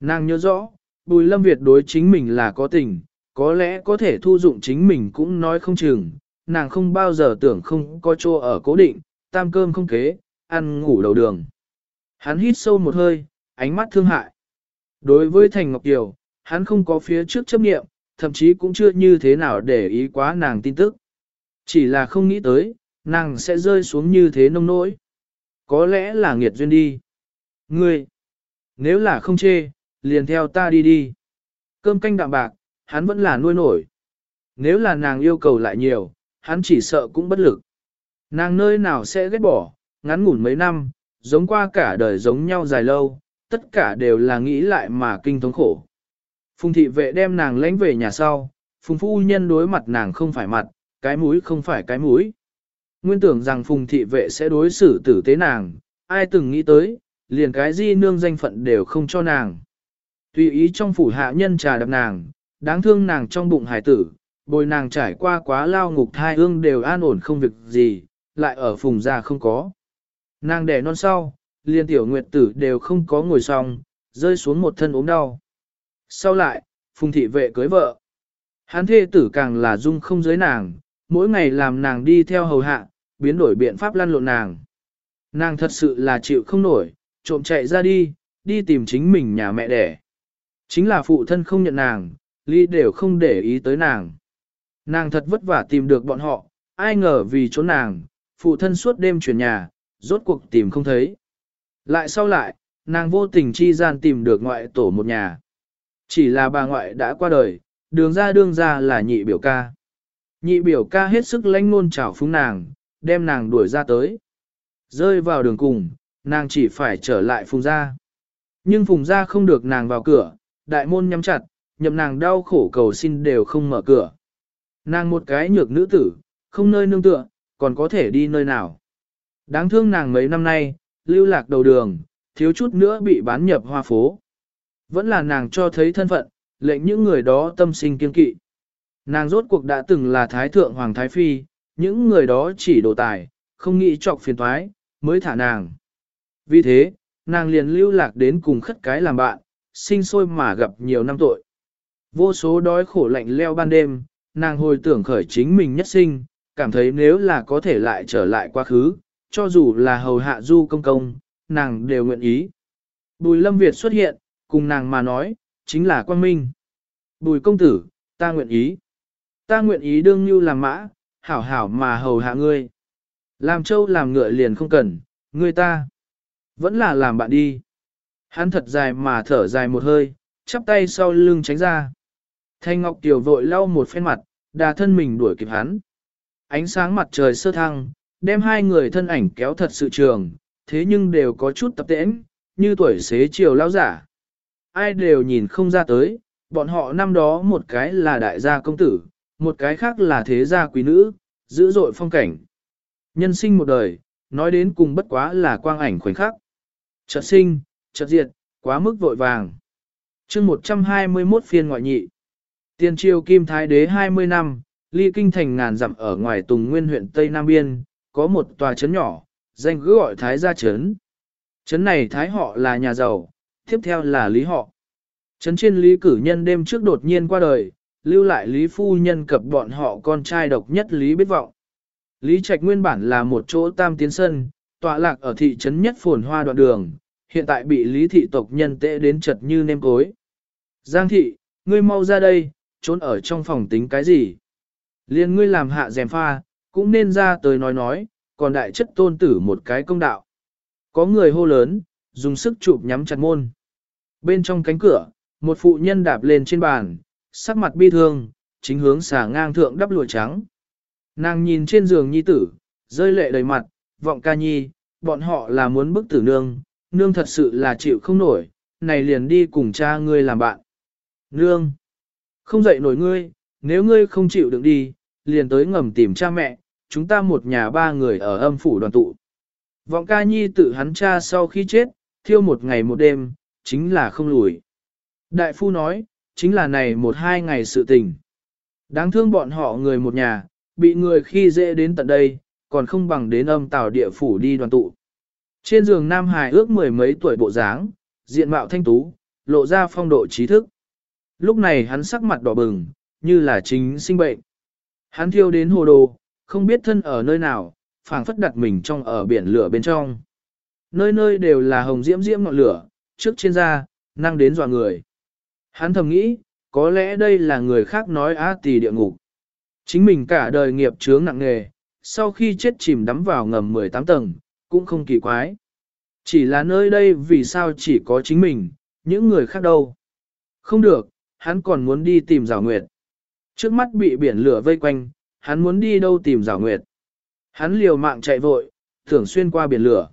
Speaker 1: Nàng nhớ rõ, Bùi Lâm Việt đối chính mình là có tình, có lẽ có thể thu dụng chính mình cũng nói không chừng, nàng không bao giờ tưởng không có chỗ ở cố định, tam cơm không kế, ăn ngủ đầu đường. Hắn hít sâu một hơi, ánh mắt thương hại. Đối với Thành Ngọc Kiều, hắn không có phía trước chấp nghiệm, thậm chí cũng chưa như thế nào để ý quá nàng tin tức. Chỉ là không nghĩ tới, nàng sẽ rơi xuống như thế nông nỗi. Có lẽ là nghiệt duyên đi. Ngươi, nếu là không chê, liền theo ta đi đi. Cơm canh đạm bạc, hắn vẫn là nuôi nổi. Nếu là nàng yêu cầu lại nhiều, hắn chỉ sợ cũng bất lực. Nàng nơi nào sẽ ghét bỏ, ngắn ngủn mấy năm, giống qua cả đời giống nhau dài lâu, tất cả đều là nghĩ lại mà kinh thống khổ. Phùng thị vệ đem nàng lánh về nhà sau, phùng phu nhân đối mặt nàng không phải mặt, cái mũi không phải cái mũi. Nguyên tưởng rằng phùng thị vệ sẽ đối xử tử tế nàng, ai từng nghĩ tới, liền cái di nương danh phận đều không cho nàng. Tùy ý trong phủ hạ nhân trà đập nàng, đáng thương nàng trong bụng hải tử, bồi nàng trải qua quá lao ngục thai ương đều an ổn không việc gì, lại ở phùng già không có. Nàng đẻ non sau, liền tiểu nguyệt tử đều không có ngồi xong, rơi xuống một thân ốm đau. Sau lại, phùng thị vệ cưới vợ. Hán thê tử càng là dung không giới nàng, mỗi ngày làm nàng đi theo hầu hạ, biến đổi biện pháp lăn lộn nàng. Nàng thật sự là chịu không nổi, trộm chạy ra đi, đi tìm chính mình nhà mẹ đẻ. Chính là phụ thân không nhận nàng, ly đều không để ý tới nàng. Nàng thật vất vả tìm được bọn họ, ai ngờ vì trốn nàng, phụ thân suốt đêm chuyển nhà, rốt cuộc tìm không thấy. Lại sau lại, nàng vô tình chi gian tìm được ngoại tổ một nhà. Chỉ là bà ngoại đã qua đời, đường ra đương ra là nhị biểu ca. Nhị biểu ca hết sức lãnh ngôn trào phúng nàng, đem nàng đuổi ra tới. Rơi vào đường cùng, nàng chỉ phải trở lại phùng ra. Nhưng phùng ra không được nàng vào cửa, đại môn nhắm chặt, nhậm nàng đau khổ cầu xin đều không mở cửa. Nàng một cái nhược nữ tử, không nơi nương tựa, còn có thể đi nơi nào. Đáng thương nàng mấy năm nay, lưu lạc đầu đường, thiếu chút nữa bị bán nhập hoa phố. Vẫn là nàng cho thấy thân phận, lệnh những người đó tâm sinh kiên kỵ. Nàng rốt cuộc đã từng là Thái Thượng Hoàng Thái Phi, những người đó chỉ đồ tài, không nghĩ trọc phiền thoái, mới thả nàng. Vì thế, nàng liền lưu lạc đến cùng khất cái làm bạn, sinh sôi mà gặp nhiều năm tội. Vô số đói khổ lạnh leo ban đêm, nàng hồi tưởng khởi chính mình nhất sinh, cảm thấy nếu là có thể lại trở lại quá khứ, cho dù là hầu hạ du công công, nàng đều nguyện ý. Bùi lâm Việt xuất hiện, cùng nàng mà nói, chính là quan minh. Bùi công tử, ta nguyện ý. Ta nguyện ý đương như làm mã, hảo hảo mà hầu hạ ngươi. Làm châu làm ngựa liền không cần, ngươi ta. Vẫn là làm bạn đi. Hắn thật dài mà thở dài một hơi, chắp tay sau lưng tránh ra. Thanh Ngọc Tiểu vội lau một phen mặt, đà thân mình đuổi kịp hắn. Ánh sáng mặt trời sơ thăng, đem hai người thân ảnh kéo thật sự trường, thế nhưng đều có chút tập tễnh, như tuổi xế chiều lao giả. Ai đều nhìn không ra tới, bọn họ năm đó một cái là đại gia công tử, một cái khác là thế gia quý nữ, dữ dội phong cảnh. Nhân sinh một đời, nói đến cùng bất quá là quang ảnh khoảnh khắc. Chợt sinh, chợt diệt, quá mức vội vàng. chương 121 phiên ngoại nhị. Tiên triều kim thái đế 20 năm, ly kinh thành ngàn dặm ở ngoài Tùng Nguyên huyện Tây Nam Biên, có một tòa trấn nhỏ, danh cứ gọi Thái Gia Trấn. Trấn này Thái họ là nhà giàu, tiếp theo là Lý họ. Trấn trên Lý cử nhân đêm trước đột nhiên qua đời, lưu lại Lý Phu Nhân cập bọn họ con trai độc nhất Lý Biết Vọng. Lý Trạch nguyên bản là một chỗ tam tiến sân, tọa lạc ở thị trấn nhất phồn hoa đoạn đường, hiện tại bị Lý thị tộc nhân tệ đến chật như nêm cối. Giang thị, ngươi mau ra đây, trốn ở trong phòng tính cái gì? Liên ngươi làm hạ dèm pha, cũng nên ra tới nói nói, còn đại chất tôn tử một cái công đạo. Có người hô lớn, dùng sức chụp nhắm chặt môn. Bên trong cánh cửa, một phụ nhân đạp lên trên bàn, sắc mặt bi thương, chính hướng xả ngang thượng đắp lụa trắng. Nàng nhìn trên giường nhi tử, rơi lệ đầy mặt, vọng ca nhi, bọn họ là muốn bức tử nương, nương thật sự là chịu không nổi, này liền đi cùng cha ngươi làm bạn. Nương! Không dậy nổi ngươi, nếu ngươi không chịu đựng đi, liền tới ngầm tìm cha mẹ, chúng ta một nhà ba người ở âm phủ đoàn tụ. Vọng ca nhi tự hắn cha sau khi chết, thiêu một ngày một đêm, chính là không lùi. Đại phu nói, chính là này một hai ngày sự tình. Đáng thương bọn họ người một nhà, bị người khi dễ đến tận đây, còn không bằng đến âm tào địa phủ đi đoàn tụ. Trên giường Nam Hải ước mười mấy tuổi bộ dáng, diện mạo thanh tú, lộ ra phong độ trí thức. Lúc này hắn sắc mặt đỏ bừng, như là chính sinh bệnh. Hắn thiêu đến hồ đồ, không biết thân ở nơi nào, phảng phất đặt mình trong ở biển lửa bên trong. Nơi nơi đều là hồng diễm diễm ngọn lửa, trước trên da, năng đến dọa người. Hắn thầm nghĩ, có lẽ đây là người khác nói á tỳ địa ngục. Chính mình cả đời nghiệp chướng nặng nề, sau khi chết chìm đắm vào ngầm 18 tầng, cũng không kỳ quái. Chỉ là nơi đây vì sao chỉ có chính mình, những người khác đâu. Không được, hắn còn muốn đi tìm rào nguyệt. Trước mắt bị biển lửa vây quanh, hắn muốn đi đâu tìm rào nguyệt. Hắn liều mạng chạy vội, thường xuyên qua biển lửa.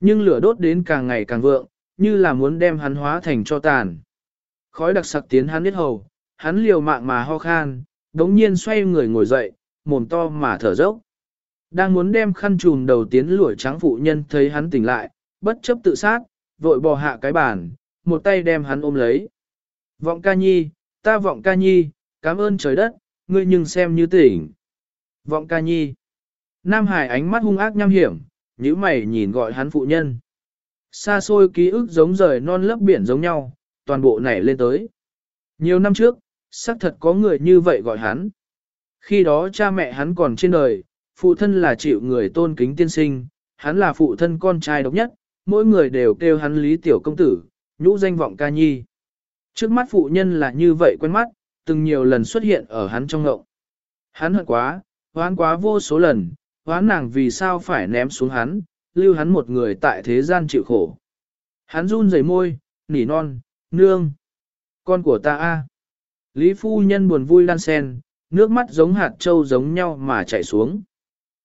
Speaker 1: Nhưng lửa đốt đến càng ngày càng vượng, như là muốn đem hắn hóa thành cho tàn. Khói đặc sặc tiến hắn biết hầu, hắn liều mạng mà ho khan, đống nhiên xoay người ngồi dậy, mồm to mà thở dốc. Đang muốn đem khăn trùm đầu tiến lũi trắng phụ nhân thấy hắn tỉnh lại, bất chấp tự sát, vội bò hạ cái bàn, một tay đem hắn ôm lấy. Vọng ca nhi, ta vọng ca nhi, cảm ơn trời đất, ngươi nhưng xem như tỉnh. Vọng ca nhi. Nam Hải ánh mắt hung ác nham hiểm, nhíu mày nhìn gọi hắn phụ nhân. Xa xôi ký ức giống rời non lấp biển giống nhau, toàn bộ nảy lên tới. Nhiều năm trước, xác thật có người như vậy gọi hắn. Khi đó cha mẹ hắn còn trên đời, phụ thân là chịu người tôn kính tiên sinh, hắn là phụ thân con trai độc nhất, mỗi người đều kêu hắn lý tiểu công tử, nhũ danh vọng ca nhi. Trước mắt phụ nhân là như vậy quen mắt, từng nhiều lần xuất hiện ở hắn trong ngậu. Hắn hận quá, hoán quá vô số lần, hoán nàng vì sao phải ném xuống hắn, lưu hắn một người tại thế gian chịu khổ. Hắn run rẩy môi, nỉ non, nương, con của ta a. Lý phu nhân buồn vui lan sen, nước mắt giống hạt trâu giống nhau mà chảy xuống.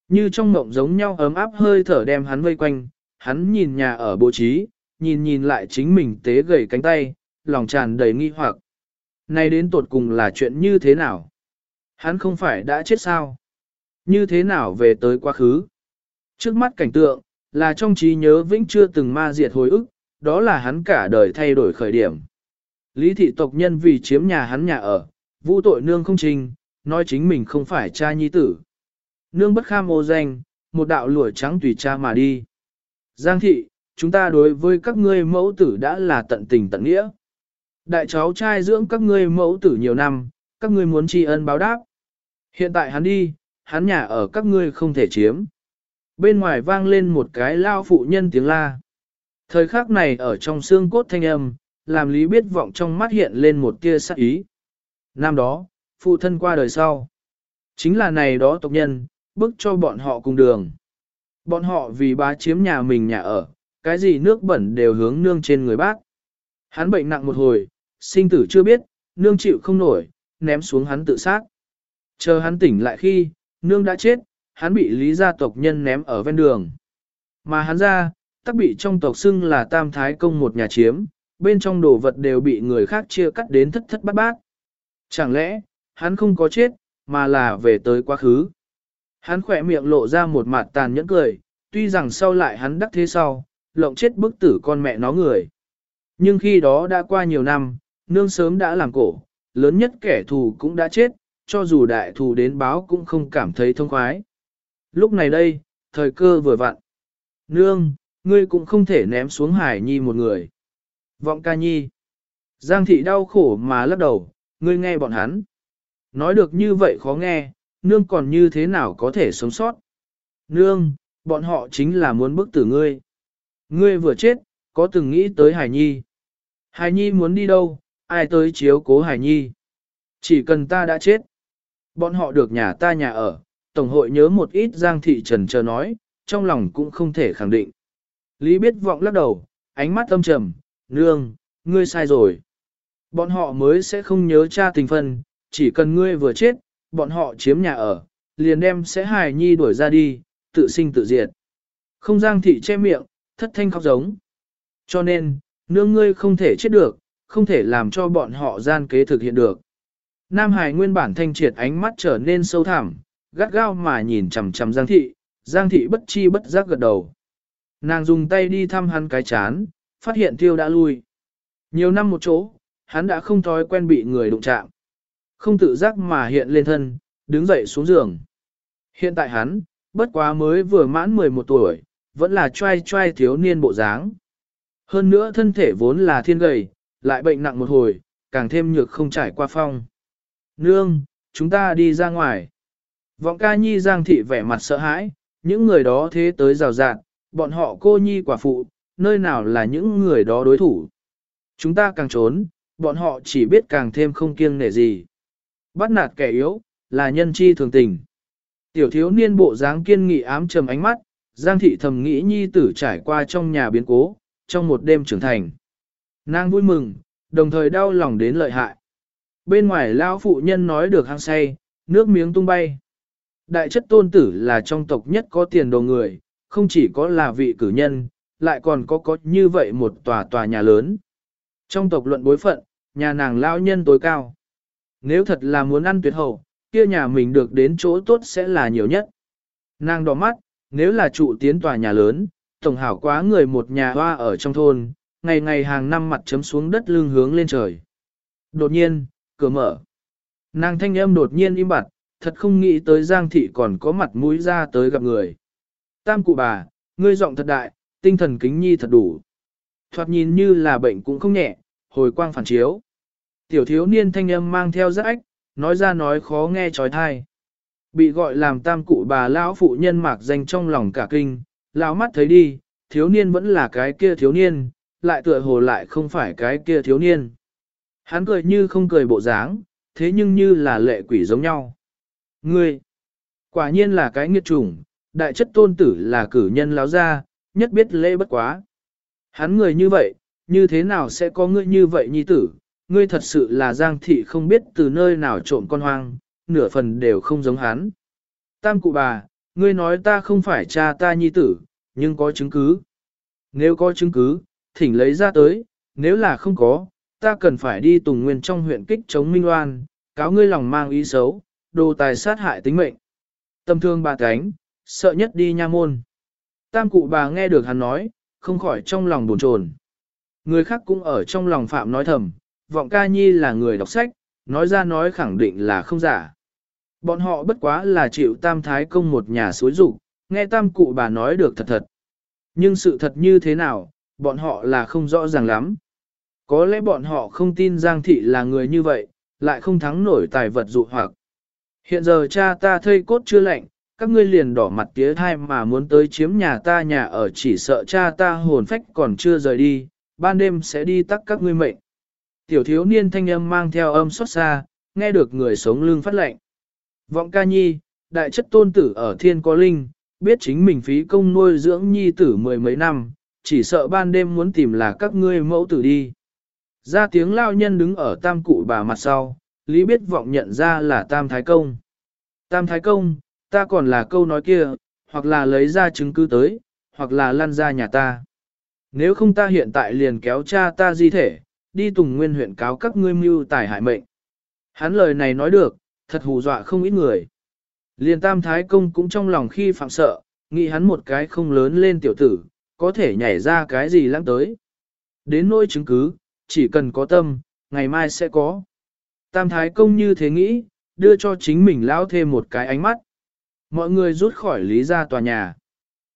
Speaker 1: Như trong mộng giống nhau ấm áp hơi thở đem hắn vây quanh, hắn nhìn nhà ở bố trí, nhìn nhìn lại chính mình tế gầy cánh tay, lòng tràn đầy nghi hoặc. nay đến tột cùng là chuyện như thế nào? Hắn không phải đã chết sao? Như thế nào về tới quá khứ? Trước mắt cảnh tượng, là trong trí nhớ vĩnh chưa từng ma diệt hồi ức, đó là hắn cả đời thay đổi khởi điểm. Lý thị tộc nhân vì chiếm nhà hắn nhà ở, vu tội nương không trình, nói chính mình không phải cha nhi tử. Nương bất kham ô danh, một đạo lụa trắng tùy cha mà đi. Giang thị, chúng ta đối với các ngươi mẫu tử đã là tận tình tận nghĩa. Đại cháu trai dưỡng các ngươi mẫu tử nhiều năm, các ngươi muốn tri ân báo đáp. Hiện tại hắn đi, hắn nhà ở các ngươi không thể chiếm. Bên ngoài vang lên một cái lao phụ nhân tiếng la. Thời khắc này ở trong xương cốt thanh âm, làm Lý biết vọng trong mắt hiện lên một tia sắc ý. Năm đó, phụ thân qua đời sau. Chính là này đó tộc nhân, bức cho bọn họ cùng đường. Bọn họ vì bá chiếm nhà mình nhà ở, cái gì nước bẩn đều hướng nương trên người bác. Hắn bệnh nặng một hồi, sinh tử chưa biết, nương chịu không nổi, ném xuống hắn tự sát. Chờ hắn tỉnh lại khi, nương đã chết, hắn bị lý gia tộc nhân ném ở ven đường. Mà hắn ra, tắc bị trong tộc xưng là tam thái công một nhà chiếm, bên trong đồ vật đều bị người khác chia cắt đến thất thất bát bát. Chẳng lẽ, hắn không có chết, mà là về tới quá khứ. Hắn khỏe miệng lộ ra một mặt tàn nhẫn cười, tuy rằng sau lại hắn đắc thế sau, lộng chết bức tử con mẹ nó người. Nhưng khi đó đã qua nhiều năm, nương sớm đã làm cổ, lớn nhất kẻ thù cũng đã chết, cho dù đại thù đến báo cũng không cảm thấy thông khoái. Lúc này đây, thời cơ vừa vặn. Nương, ngươi cũng không thể ném xuống hải nhi một người. Vọng ca nhi. Giang thị đau khổ mà lắc đầu, ngươi nghe bọn hắn. Nói được như vậy khó nghe, nương còn như thế nào có thể sống sót. Nương, bọn họ chính là muốn bức tử ngươi. Ngươi vừa chết, có từng nghĩ tới Hải Nhi. Hải Nhi muốn đi đâu, ai tới chiếu cố Hải Nhi. Chỉ cần ta đã chết. Bọn họ được nhà ta nhà ở, Tổng hội nhớ một ít giang thị trần chờ nói, trong lòng cũng không thể khẳng định. Lý biết vọng lắc đầu, ánh mắt âm trầm, nương, ngươi sai rồi. Bọn họ mới sẽ không nhớ cha tình phân, chỉ cần ngươi vừa chết, bọn họ chiếm nhà ở, liền đem sẽ hài nhi đuổi ra đi, tự sinh tự diệt. Không giang thị che miệng, thất thanh khóc giống. Cho nên, nương ngươi không thể chết được, không thể làm cho bọn họ gian kế thực hiện được. Nam Hải nguyên bản thanh triệt ánh mắt trở nên sâu thẳm, gắt gao mà nhìn chằm chằm Giang thị, Giang thị bất chi bất giác gật đầu. Nàng dùng tay đi thăm hắn cái chán, phát hiện tiêu đã lui. Nhiều năm một chỗ, hắn đã không thói quen bị người đụng chạm. Không tự giác mà hiện lên thân, đứng dậy xuống giường. Hiện tại hắn, bất quá mới vừa mãn 11 tuổi, vẫn là trai trai thiếu niên bộ dáng. Hơn nữa thân thể vốn là thiên gầy, lại bệnh nặng một hồi, càng thêm nhược không trải qua phong. Nương, chúng ta đi ra ngoài. Vọng ca nhi giang thị vẻ mặt sợ hãi, những người đó thế tới rào rạt, bọn họ cô nhi quả phụ, nơi nào là những người đó đối thủ. Chúng ta càng trốn, bọn họ chỉ biết càng thêm không kiêng nể gì. Bắt nạt kẻ yếu, là nhân chi thường tình. Tiểu thiếu niên bộ dáng kiên nghị ám trầm ánh mắt, Giang thị thầm nghĩ nhi tử trải qua trong nhà biến cố, trong một đêm trưởng thành. Nàng vui mừng, đồng thời đau lòng đến lợi hại. Bên ngoài lão phụ nhân nói được hăng say, nước miếng tung bay. Đại chất tôn tử là trong tộc nhất có tiền đồ người, không chỉ có là vị cử nhân, lại còn có có như vậy một tòa tòa nhà lớn. Trong tộc luận bối phận, nhà nàng lão nhân tối cao. Nếu thật là muốn ăn tuyệt hậu, kia nhà mình được đến chỗ tốt sẽ là nhiều nhất. Nàng đỏ mắt, nếu là trụ tiến tòa nhà lớn, tổng hảo quá người một nhà hoa ở trong thôn, ngày ngày hàng năm mặt chấm xuống đất lưng hướng lên trời. Đột nhiên, cửa mở. Nàng thanh âm đột nhiên im bặt, thật không nghĩ tới Giang Thị còn có mặt mũi ra tới gặp người. Tam cụ bà, ngươi giọng thật đại, tinh thần kính nhi thật đủ. Thoạt nhìn như là bệnh cũng không nhẹ, hồi quang phản chiếu. Tiểu thiếu niên thanh âm mang theo rất ách, nói ra nói khó nghe trói thai. Bị gọi làm tam cụ bà lão phụ nhân mạc danh trong lòng cả kinh, lão mắt thấy đi, thiếu niên vẫn là cái kia thiếu niên, lại tựa hồ lại không phải cái kia thiếu niên. Hắn cười như không cười bộ dáng, thế nhưng như là lệ quỷ giống nhau. Ngươi, quả nhiên là cái nghiệt chủng, đại chất tôn tử là cử nhân láo ra, nhất biết lễ bất quá. Hắn người như vậy, như thế nào sẽ có ngươi như vậy nhi tử, ngươi thật sự là giang thị không biết từ nơi nào trộm con hoang, nửa phần đều không giống hắn. Tam cụ bà, ngươi nói ta không phải cha ta nhi tử, nhưng có chứng cứ. Nếu có chứng cứ, thỉnh lấy ra tới, nếu là không có, ta cần phải đi tùng nguyên trong huyện kích chống minh oan, cáo ngươi lòng mang ý xấu, đồ tài sát hại tính mệnh. Tâm thương bà cánh, sợ nhất đi nha môn. Tam cụ bà nghe được hắn nói, không khỏi trong lòng buồn chồn. Người khác cũng ở trong lòng phạm nói thầm, vọng ca nhi là người đọc sách, nói ra nói khẳng định là không giả. Bọn họ bất quá là chịu tam thái công một nhà suối rủ, nghe tam cụ bà nói được thật thật. Nhưng sự thật như thế nào, bọn họ là không rõ ràng lắm. Có lẽ bọn họ không tin Giang Thị là người như vậy, lại không thắng nổi tài vật dụ hoặc. Hiện giờ cha ta thây cốt chưa lạnh, các ngươi liền đỏ mặt tía thai mà muốn tới chiếm nhà ta nhà ở chỉ sợ cha ta hồn phách còn chưa rời đi, ban đêm sẽ đi tắc các ngươi mệnh. Tiểu thiếu niên thanh âm mang theo âm xót xa, nghe được người sống lưng phát lệnh. Vọng ca nhi, đại chất tôn tử ở thiên có linh, biết chính mình phí công nuôi dưỡng nhi tử mười mấy năm, chỉ sợ ban đêm muốn tìm là các ngươi mẫu tử đi. Ra tiếng lao nhân đứng ở tam cụ bà mặt sau, lý biết vọng nhận ra là tam thái công. Tam thái công, ta còn là câu nói kia, hoặc là lấy ra chứng cứ tới, hoặc là lăn ra nhà ta. Nếu không ta hiện tại liền kéo cha ta di thể, đi tùng nguyên huyện cáo các ngươi mưu tài hại mệnh. Hắn lời này nói được, thật hù dọa không ít người. Liền tam thái công cũng trong lòng khi phạm sợ, nghĩ hắn một cái không lớn lên tiểu tử, có thể nhảy ra cái gì lãng tới. Đến nỗi chứng cứ, chỉ cần có tâm, ngày mai sẽ có. Tam thái công như thế nghĩ, đưa cho chính mình lao thêm một cái ánh mắt. Mọi người rút khỏi lý ra tòa nhà.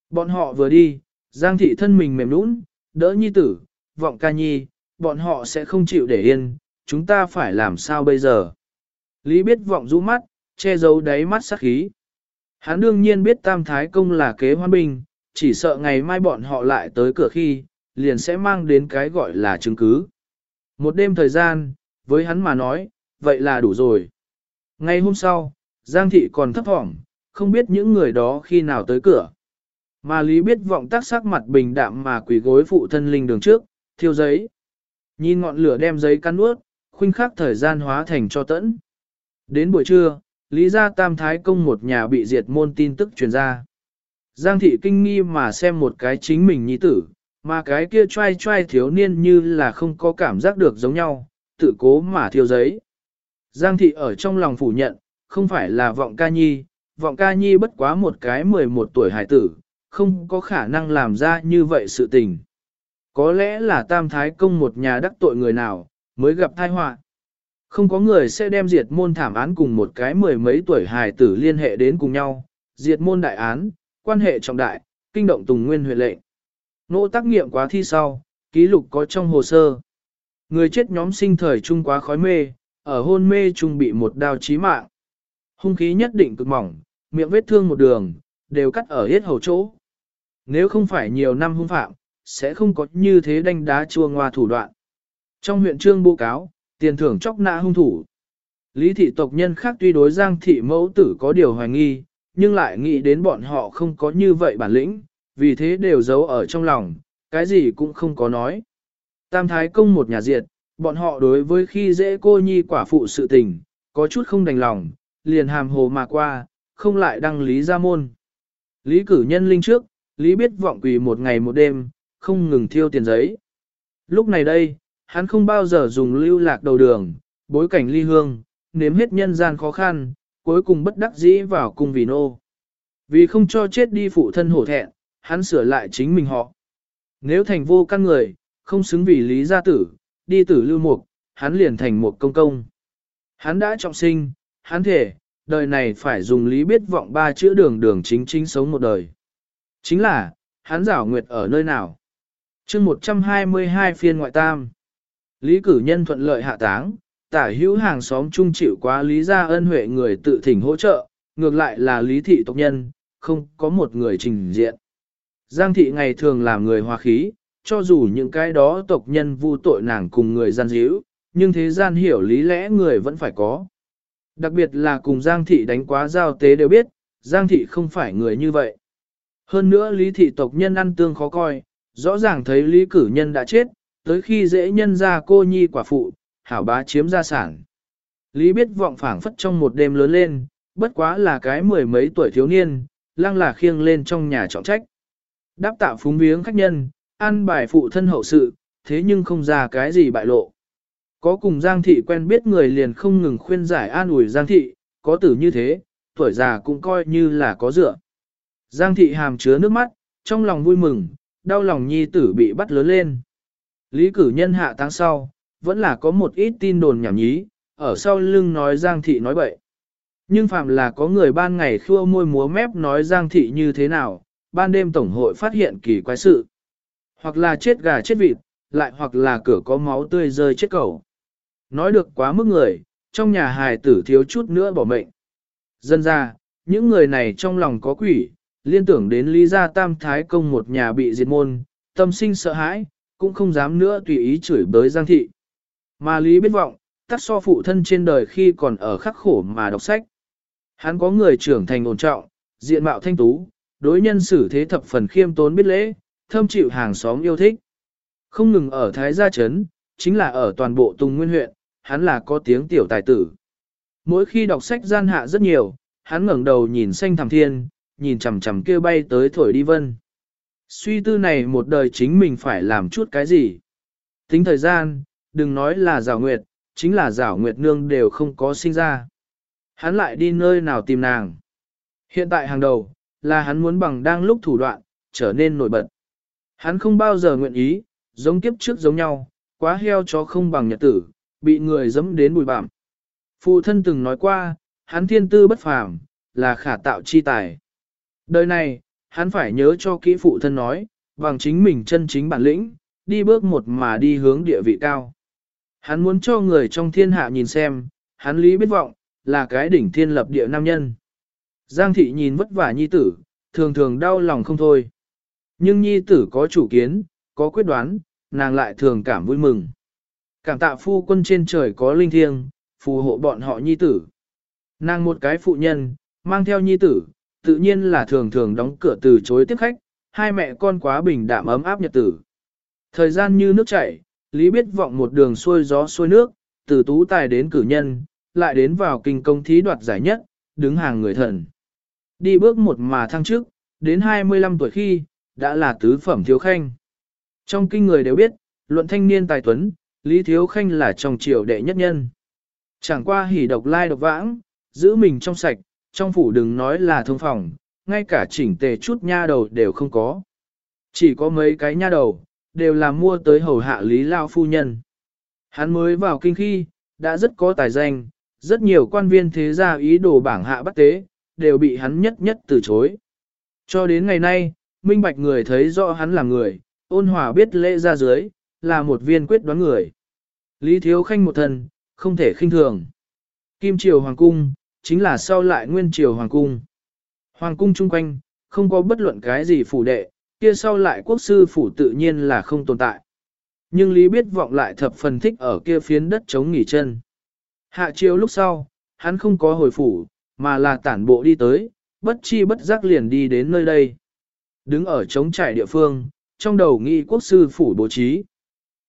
Speaker 1: Bọn họ vừa đi, Giang thị thân mình mềm nũng, đỡ nhi tử, vọng ca nhi, bọn họ sẽ không chịu để yên, chúng ta phải làm sao bây giờ. Lý biết vọng rũ mắt, che giấu đáy mắt sắc khí. Hắn đương nhiên biết tam thái công là kế hoan bình, chỉ sợ ngày mai bọn họ lại tới cửa khi, liền sẽ mang đến cái gọi là chứng cứ. Một đêm thời gian, với hắn mà nói, vậy là đủ rồi. Ngay hôm sau, Giang thị còn thấp thỏm, không biết những người đó khi nào tới cửa. Mà Lý biết vọng tác sắc mặt bình đạm mà quỳ gối phụ thân linh đường trước, thiêu giấy. Nhìn ngọn lửa đem giấy cắn nuốt, khuynh khắc thời gian hóa thành cho tẫn. Đến buổi trưa, Lý gia tam thái công một nhà bị diệt môn tin tức truyền ra. Giang thị kinh nghi mà xem một cái chính mình nhi tử, Mà cái kia trai trai thiếu niên như là không có cảm giác được giống nhau, tự cố mà thiêu giấy. Giang thị ở trong lòng phủ nhận, không phải là vọng ca nhi, vọng ca nhi bất quá một cái 11 tuổi hải tử, không có khả năng làm ra như vậy sự tình. Có lẽ là tam thái công một nhà đắc tội người nào, mới gặp tai họa. Không có người sẽ đem diệt môn thảm án cùng một cái mười mấy tuổi hài tử liên hệ đến cùng nhau, diệt môn đại án, quan hệ trọng đại, kinh động tùng nguyên huyện lệnh. Nỗ tác nghiệm quá thi sau, ký lục có trong hồ sơ. Người chết nhóm sinh thời trung quá khói mê, ở hôn mê trung bị một đao chí mạng. Hung khí nhất định cực mỏng, miệng vết thương một đường, đều cắt ở hết hầu chỗ. Nếu không phải nhiều năm hung phạm, sẽ không có như thế đánh đá chua ngoa thủ đoạn. Trong huyện trương bố cáo, tiền thưởng chóc nã hung thủ. Lý thị tộc nhân khác tuy đối giang thị mẫu tử có điều hoài nghi, nhưng lại nghĩ đến bọn họ không có như vậy bản lĩnh, vì thế đều giấu ở trong lòng, cái gì cũng không có nói. Tam thái công một nhà diệt, bọn họ đối với khi dễ cô nhi quả phụ sự tình, có chút không đành lòng, liền hàm hồ mà qua, không lại đăng lý ra môn. Lý cử nhân linh trước, Lý biết vọng quỳ một ngày một đêm, không ngừng thiêu tiền giấy. Lúc này đây, hắn không bao giờ dùng lưu lạc đầu đường, bối cảnh ly hương, nếm hết nhân gian khó khăn, cuối cùng bất đắc dĩ vào cung vì nô. Vì không cho chết đi phụ thân hổ thẹn, hắn sửa lại chính mình họ. Nếu thành vô căn người, không xứng vì lý gia tử, đi tử lưu mục, hắn liền thành một công công. Hắn đã trọng sinh, hắn thể, đời này phải dùng lý biết vọng ba chữ đường đường chính chính sống một đời. Chính là, hắn giảo nguyệt ở nơi nào? chương 122 phiên ngoại tam. Lý cử nhân thuận lợi hạ táng, tả hữu hàng xóm chung chịu quá lý gia ân huệ người tự thỉnh hỗ trợ, ngược lại là lý thị tộc nhân, không có một người trình diện. Giang thị ngày thường làm người hòa khí, cho dù những cái đó tộc nhân vu tội nàng cùng người gian díu, nhưng thế gian hiểu lý lẽ người vẫn phải có. Đặc biệt là cùng Giang thị đánh quá giao tế đều biết, Giang thị không phải người như vậy. Hơn nữa lý thị tộc nhân ăn tương khó coi, rõ ràng thấy lý cử nhân đã chết, tới khi dễ nhân ra cô nhi quả phụ, hảo bá chiếm gia sản. Lý biết vọng phảng phất trong một đêm lớn lên, bất quá là cái mười mấy tuổi thiếu niên, lăng là khiêng lên trong nhà trọng trách. Đáp tạ phúng viếng khách nhân, ăn bài phụ thân hậu sự, thế nhưng không ra cái gì bại lộ. Có cùng Giang Thị quen biết người liền không ngừng khuyên giải an ủi Giang Thị, có tử như thế, tuổi già cũng coi như là có dựa. Giang Thị hàm chứa nước mắt, trong lòng vui mừng, đau lòng nhi tử bị bắt lớn lên. Lý cử nhân hạ tháng sau, vẫn là có một ít tin đồn nhảm nhí, ở sau lưng nói Giang Thị nói bậy. Nhưng phạm là có người ban ngày khua môi múa mép nói Giang Thị như thế nào, ban đêm Tổng hội phát hiện kỳ quái sự. Hoặc là chết gà chết vịt, lại hoặc là cửa có máu tươi rơi chết cầu. Nói được quá mức người, trong nhà hài tử thiếu chút nữa bỏ mệnh. Dân ra, những người này trong lòng có quỷ, liên tưởng đến Lý Gia Tam Thái Công một nhà bị diệt môn, tâm sinh sợ hãi, cũng không dám nữa tùy ý chửi bới Giang Thị. Mà Lý biết vọng, tắc so phụ thân trên đời khi còn ở khắc khổ mà đọc sách. Hắn có người trưởng thành ổn trọng, diện mạo thanh tú, đối nhân xử thế thập phần khiêm tốn biết lễ, thâm chịu hàng xóm yêu thích. Không ngừng ở Thái Gia Trấn, chính là ở toàn bộ Tùng Nguyên huyện, hắn là có tiếng tiểu tài tử. Mỗi khi đọc sách gian hạ rất nhiều, hắn ngẩng đầu nhìn xanh thẳm thiên, nhìn chằm chằm kêu bay tới thổi đi vân. Suy tư này một đời chính mình phải làm chút cái gì. Tính thời gian, đừng nói là rào nguyệt, chính là rào nguyệt nương đều không có sinh ra. Hắn lại đi nơi nào tìm nàng. Hiện tại hàng đầu, là hắn muốn bằng đang lúc thủ đoạn, trở nên nổi bật. Hắn không bao giờ nguyện ý, giống kiếp trước giống nhau, quá heo chó không bằng nhật tử, bị người dẫm đến bùi bạm. Phụ thân từng nói qua, hắn thiên tư bất phàm, là khả tạo chi tài. Đời này, hắn phải nhớ cho kỹ phụ thân nói, bằng chính mình chân chính bản lĩnh, đi bước một mà đi hướng địa vị cao. Hắn muốn cho người trong thiên hạ nhìn xem, hắn lý biết vọng, là cái đỉnh thiên lập địa nam nhân. Giang thị nhìn vất vả nhi tử, thường thường đau lòng không thôi. Nhưng nhi tử có chủ kiến, có quyết đoán, nàng lại thường cảm vui mừng. Cảm tạ phu quân trên trời có linh thiêng, phù hộ bọn họ nhi tử. Nàng một cái phụ nhân, mang theo nhi tử, tự nhiên là thường thường đóng cửa từ chối tiếp khách, hai mẹ con quá bình đạm ấm áp nhật tử. Thời gian như nước chảy, Lý biết vọng một đường xuôi gió xuôi nước, từ tú tài đến cử nhân, lại đến vào kinh công thí đoạt giải nhất, đứng hàng người thần. Đi bước một mà thăng trước, đến 25 tuổi khi, đã là tứ phẩm thiếu khanh. Trong kinh người đều biết, luận thanh niên tài tuấn, Lý Thiếu Khanh là trong triều đệ nhất nhân. Chẳng qua hỉ độc lai độc vãng, giữ mình trong sạch, trong phủ đừng nói là thông phòng, ngay cả chỉnh tề chút nha đầu đều không có. Chỉ có mấy cái nha đầu, đều là mua tới hầu hạ Lý Lao Phu Nhân. Hắn mới vào kinh khi, đã rất có tài danh, rất nhiều quan viên thế gia ý đồ bảng hạ bắt tế, đều bị hắn nhất nhất từ chối. Cho đến ngày nay, minh bạch người thấy rõ hắn là người, ôn hòa biết lễ ra dưới, là một viên quyết đoán người. Lý Thiếu Khanh một thần, không thể khinh thường. Kim Triều Hoàng Cung, chính là sau lại Nguyên Triều Hoàng Cung. Hoàng Cung chung quanh, không có bất luận cái gì phủ đệ, kia sau lại quốc sư phủ tự nhiên là không tồn tại. Nhưng Lý biết vọng lại thập phần thích ở kia phiến đất chống nghỉ chân. Hạ chiều lúc sau, hắn không có hồi phủ, mà là tản bộ đi tới, bất chi bất giác liền đi đến nơi đây. Đứng ở trống trải địa phương, trong đầu nghĩ quốc sư phủ bố trí.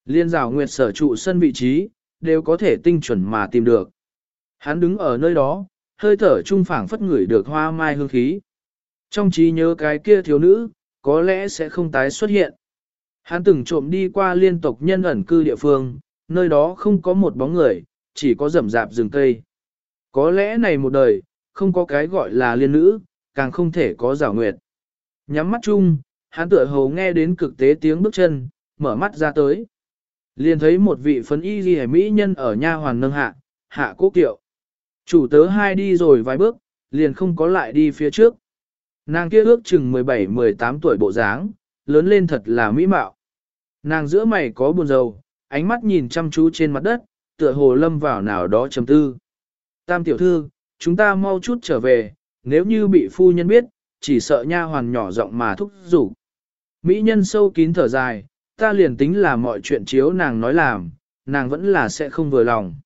Speaker 1: Liên rào nguyệt sở trụ sân vị trí, đều có thể tinh chuẩn mà tìm được. Hắn đứng ở nơi đó, hơi thở trung phảng phất ngửi được hoa mai hương khí. Trong trí nhớ cái kia thiếu nữ, có lẽ sẽ không tái xuất hiện. Hắn từng trộm đi qua liên tục nhân ẩn cư địa phương, nơi đó không có một bóng người, chỉ có rậm rạp rừng cây. Có lẽ này một đời, không có cái gọi là liên nữ, càng không thể có giảo nguyệt. Nhắm mắt chung, hắn tựa hồ nghe đến cực tế tiếng bước chân, mở mắt ra tới. Liền thấy một vị phấn y ghi mỹ nhân ở nha hoàn nâng hạ, hạ quốc kiệu. Chủ tớ hai đi rồi vài bước, liền không có lại đi phía trước. Nàng kia ước chừng 17-18 tuổi bộ dáng, lớn lên thật là mỹ mạo. Nàng giữa mày có buồn rầu, ánh mắt nhìn chăm chú trên mặt đất, tựa hồ lâm vào nào đó trầm tư. Tam tiểu thư, chúng ta mau chút trở về, nếu như bị phu nhân biết, chỉ sợ nha hoàn nhỏ giọng mà thúc giục. Mỹ nhân sâu kín thở dài, ta liền tính là mọi chuyện chiếu nàng nói làm, nàng vẫn là sẽ không vừa lòng.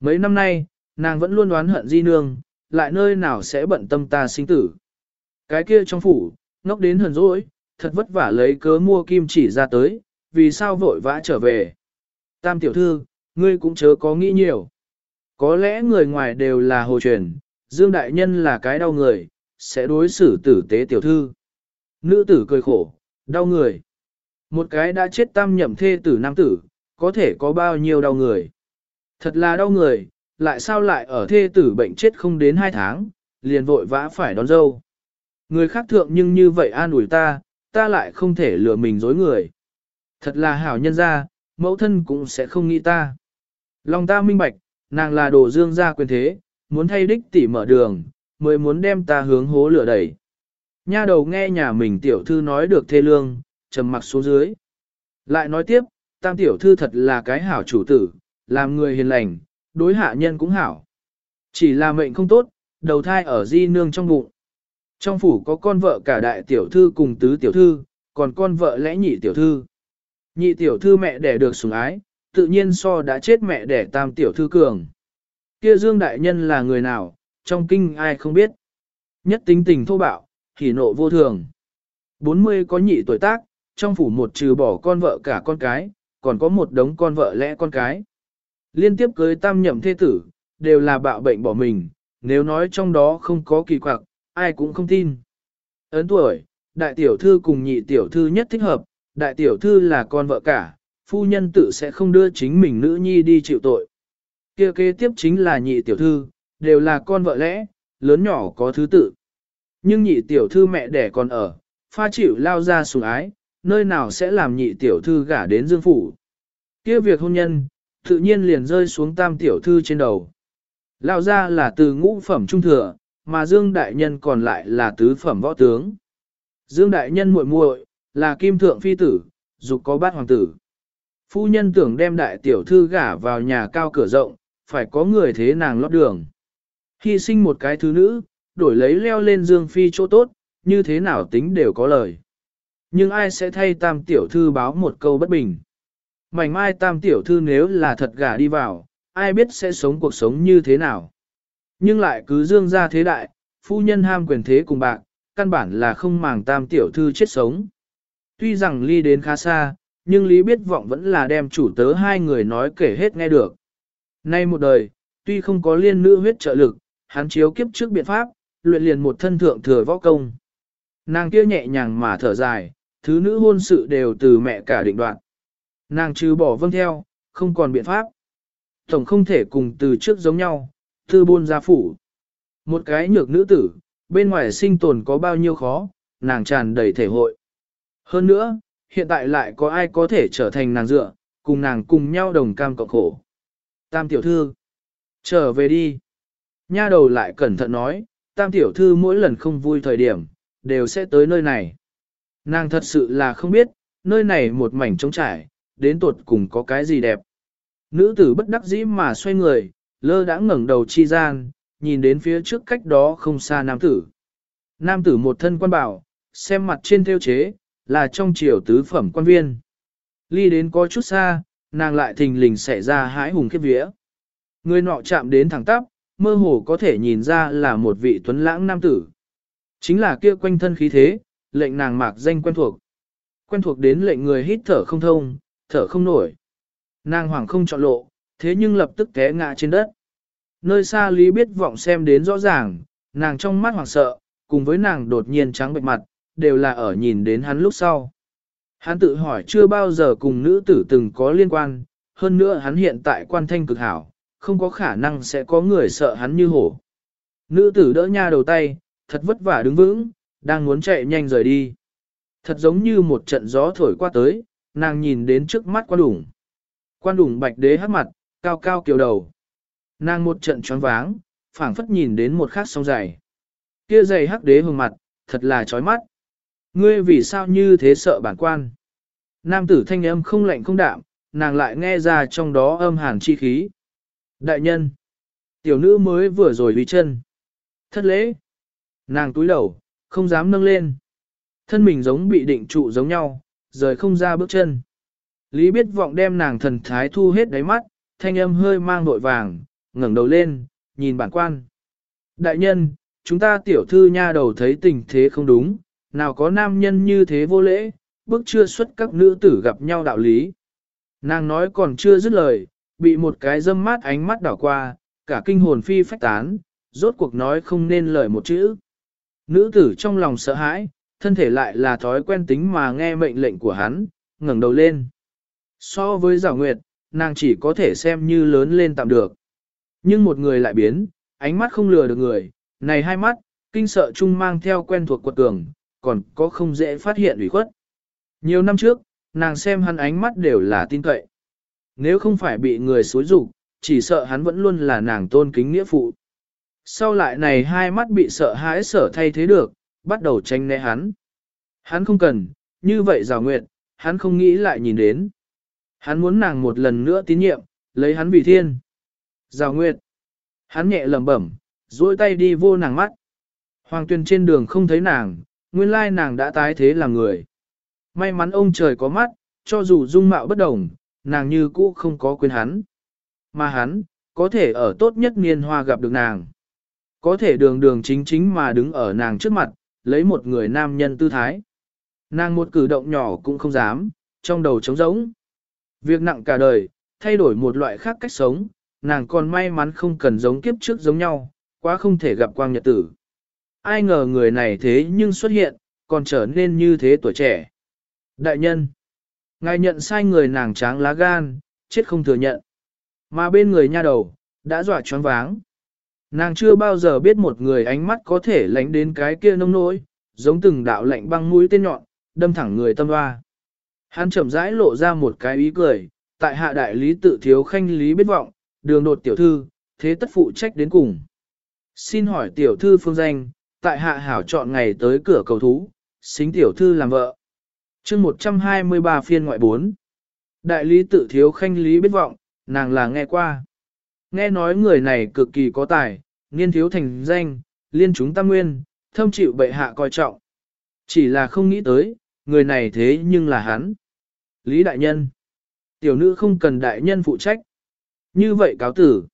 Speaker 1: Mấy năm nay, nàng vẫn luôn đoán hận di nương, lại nơi nào sẽ bận tâm ta sinh tử. Cái kia trong phủ, ngốc đến hờn dỗi, thật vất vả lấy cớ mua kim chỉ ra tới, vì sao vội vã trở về. Tam tiểu thư, ngươi cũng chớ có nghĩ nhiều. Có lẽ người ngoài đều là hồ truyền, Dương Đại Nhân là cái đau người, sẽ đối xử tử tế tiểu thư. Nữ tử cười khổ, đau người. Một cái đã chết tam nhậm thê tử nam tử, có thể có bao nhiêu đau người. Thật là đau người, lại sao lại ở thê tử bệnh chết không đến hai tháng, liền vội vã phải đón dâu. Người khác thượng nhưng như vậy an ủi ta, ta lại không thể lừa mình dối người. Thật là hảo nhân gia, mẫu thân cũng sẽ không nghĩ ta. Lòng ta minh bạch, nàng là đồ dương gia quyền thế, muốn thay đích tỷ mở đường, mới muốn đem ta hướng hố lửa đẩy. Nha đầu nghe nhà mình tiểu thư nói được thê lương, trầm mặc xuống dưới. Lại nói tiếp, tam tiểu thư thật là cái hảo chủ tử, làm người hiền lành, đối hạ nhân cũng hảo. Chỉ là mệnh không tốt, đầu thai ở di nương trong bụng. Trong phủ có con vợ cả đại tiểu thư cùng tứ tiểu thư, còn con vợ lẽ nhị tiểu thư. Nhị tiểu thư mẹ đẻ được sủng ái, tự nhiên so đã chết mẹ đẻ tam tiểu thư cường. Kia Dương Đại Nhân là người nào, trong kinh ai không biết. Nhất tính tình thô bạo, hỉ nộ vô thường. 40 có nhị tuổi tác, trong phủ một trừ bỏ con vợ cả con cái, còn có một đống con vợ lẽ con cái. Liên tiếp cưới tam nhậm thế tử, đều là bạo bệnh bỏ mình, nếu nói trong đó không có kỳ quặc, ai cũng không tin. Ấn tuổi, đại tiểu thư cùng nhị tiểu thư nhất thích hợp, đại tiểu thư là con vợ cả, phu nhân tự sẽ không đưa chính mình nữ nhi đi chịu tội. kia kế tiếp chính là nhị tiểu thư, đều là con vợ lẽ, lớn nhỏ có thứ tự. Nhưng nhị tiểu thư mẹ đẻ còn ở, pha chịu lao ra sủng ái, nơi nào sẽ làm nhị tiểu thư gả đến dương phủ. kia việc hôn nhân, tự nhiên liền rơi xuống tam tiểu thư trên đầu. Lao ra là từ ngũ phẩm trung thừa, mà Dương Đại Nhân còn lại là tứ phẩm võ tướng. Dương Đại Nhân muội muội là kim thượng phi tử, dục có bát hoàng tử. Phu nhân tưởng đem đại tiểu thư gả vào nhà cao cửa rộng, phải có người thế nàng lót đường. Hy sinh một cái thứ nữ, đổi lấy leo lên Dương Phi chỗ tốt, như thế nào tính đều có lời. Nhưng ai sẽ thay tam tiểu thư báo một câu bất bình. Mảnh mai tam tiểu thư nếu là thật gả đi vào, ai biết sẽ sống cuộc sống như thế nào. Nhưng lại cứ dương ra thế đại, phu nhân ham quyền thế cùng bạc, căn bản là không màng tam tiểu thư chết sống. Tuy rằng ly đến khá xa, nhưng Lý biết vọng vẫn là đem chủ tớ hai người nói kể hết nghe được. Nay một đời, tuy không có liên nữ huyết trợ lực, hắn chiếu kiếp trước biện pháp, luyện liền một thân thượng thừa võ công. Nàng kia nhẹ nhàng mà thở dài, thứ nữ hôn sự đều từ mẹ cả định đoạn. Nàng trừ bỏ vâng theo, không còn biện pháp. Tổng không thể cùng từ trước giống nhau, tư buôn gia phủ. Một cái nhược nữ tử, bên ngoài sinh tồn có bao nhiêu khó, nàng tràn đầy thể hội. Hơn nữa, hiện tại lại có ai có thể trở thành nàng dựa, cùng nàng cùng nhau đồng cam cộng khổ. Tam tiểu thư, trở về đi. Nha đầu lại cẩn thận nói, tam tiểu thư mỗi lần không vui thời điểm, đều sẽ tới nơi này. Nàng thật sự là không biết, nơi này một mảnh trống trải, đến tuột cùng có cái gì đẹp. Nữ tử bất đắc dĩ mà xoay người, lơ đã ngẩng đầu chi gian, nhìn đến phía trước cách đó không xa nam tử. Nam tử một thân quan bảo, xem mặt trên theo chế, là trong triều tứ phẩm quan viên. Ly đến có chút xa, nàng lại thình lình xảy ra hãi hùng khiếp vía. Người nọ chạm đến thẳng tắp, mơ hồ có thể nhìn ra là một vị tuấn lãng nam tử. Chính là kia quanh thân khí thế, lệnh nàng mạc danh quen thuộc. Quen thuộc đến lệnh người hít thở không thông, thở không nổi. Nàng hoàng không chọn lộ, thế nhưng lập tức té ngã trên đất. Nơi xa Lý biết vọng xem đến rõ ràng, nàng trong mắt hoảng sợ, cùng với nàng đột nhiên trắng bệch mặt, đều là ở nhìn đến hắn lúc sau. Hắn tự hỏi chưa bao giờ cùng nữ tử từng có liên quan, hơn nữa hắn hiện tại quan thanh cực hảo, không có khả năng sẽ có người sợ hắn như hổ. Nữ tử đỡ nha đầu tay, thật vất vả đứng vững, đang muốn chạy nhanh rời đi. Thật giống như một trận gió thổi qua tới, nàng nhìn đến trước mắt quan đủng. Quan đủng bạch đế hát mặt, cao cao kiều đầu. Nàng một trận choáng váng, phảng phất nhìn đến một khắc sông dài. Kia dày hắc đế hương mặt, thật là chói mắt. Ngươi vì sao như thế sợ bản quan? Nam tử thanh âm không lạnh không đạm, nàng lại nghe ra trong đó âm hàn chi khí. Đại nhân, tiểu nữ mới vừa rồi uy chân. Thất lễ. Nàng túi đầu, không dám nâng lên. Thân mình giống bị định trụ giống nhau, rời không ra bước chân. Lý biết vọng đem nàng thần thái thu hết đáy mắt, thanh âm hơi mang nội vàng, ngẩng đầu lên, nhìn bản quan. Đại nhân, chúng ta tiểu thư nha đầu thấy tình thế không đúng, nào có nam nhân như thế vô lễ, bước chưa xuất các nữ tử gặp nhau đạo lý. Nàng nói còn chưa dứt lời, bị một cái dâm mát ánh mắt đảo qua, cả kinh hồn phi phách tán, rốt cuộc nói không nên lời một chữ. Nữ tử trong lòng sợ hãi, thân thể lại là thói quen tính mà nghe mệnh lệnh của hắn, ngẩng đầu lên. So với giảo nguyệt, nàng chỉ có thể xem như lớn lên tạm được. Nhưng một người lại biến, ánh mắt không lừa được người, này hai mắt, kinh sợ chung mang theo quen thuộc quật cường, còn có không dễ phát hiện ủy khuất. Nhiều năm trước, nàng xem hắn ánh mắt đều là tin cậy. Nếu không phải bị người xối rục, chỉ sợ hắn vẫn luôn là nàng tôn kính nghĩa phụ. Sau lại này hai mắt bị sợ hãi sở thay thế được, bắt đầu tranh né hắn. Hắn không cần, như vậy rào nguyện, hắn không nghĩ lại nhìn đến. Hắn muốn nàng một lần nữa tín nhiệm, lấy hắn vì thiên. Giao Nguyệt. Hắn nhẹ lẩm bẩm, duỗi tay đi vô nàng mắt. Hoàng tuyên trên đường không thấy nàng, nguyên lai nàng đã tái thế làm người. May mắn ông trời có mắt, cho dù dung mạo bất đồng, nàng như cũ không có quên hắn. Mà hắn, có thể ở tốt nhất niên hoa gặp được nàng. Có thể đường đường chính chính mà đứng ở nàng trước mặt, lấy một người nam nhân tư thái. Nàng một cử động nhỏ cũng không dám, trong đầu trống rỗng. Việc nặng cả đời, thay đổi một loại khác cách sống, nàng còn may mắn không cần giống kiếp trước giống nhau, quá không thể gặp quang nhật tử. Ai ngờ người này thế nhưng xuất hiện, còn trở nên như thế tuổi trẻ. Đại nhân, ngài nhận sai người nàng tráng lá gan, chết không thừa nhận. Mà bên người nha đầu, đã dọa choáng váng. Nàng chưa bao giờ biết một người ánh mắt có thể lánh đến cái kia nông nỗi, giống từng đạo lạnh băng mũi tên nhọn, đâm thẳng người tâm hoa. Hắn chậm rãi lộ ra một cái ý cười, tại hạ đại lý tự thiếu khanh lý biết vọng, đường đột tiểu thư, thế tất phụ trách đến cùng. Xin hỏi tiểu thư phương danh, tại hạ hảo chọn ngày tới cửa cầu thú, xính tiểu thư làm vợ. chương 123 phiên ngoại 4. Đại lý tự thiếu khanh lý biết vọng, nàng là nghe qua. Nghe nói người này cực kỳ có tài, niên thiếu thành danh, liên chúng tam nguyên, thâm chịu bệ hạ coi trọng. Chỉ là không nghĩ tới, người này thế nhưng là hắn. Lý đại nhân. Tiểu nữ không cần đại nhân phụ trách. Như vậy cáo tử.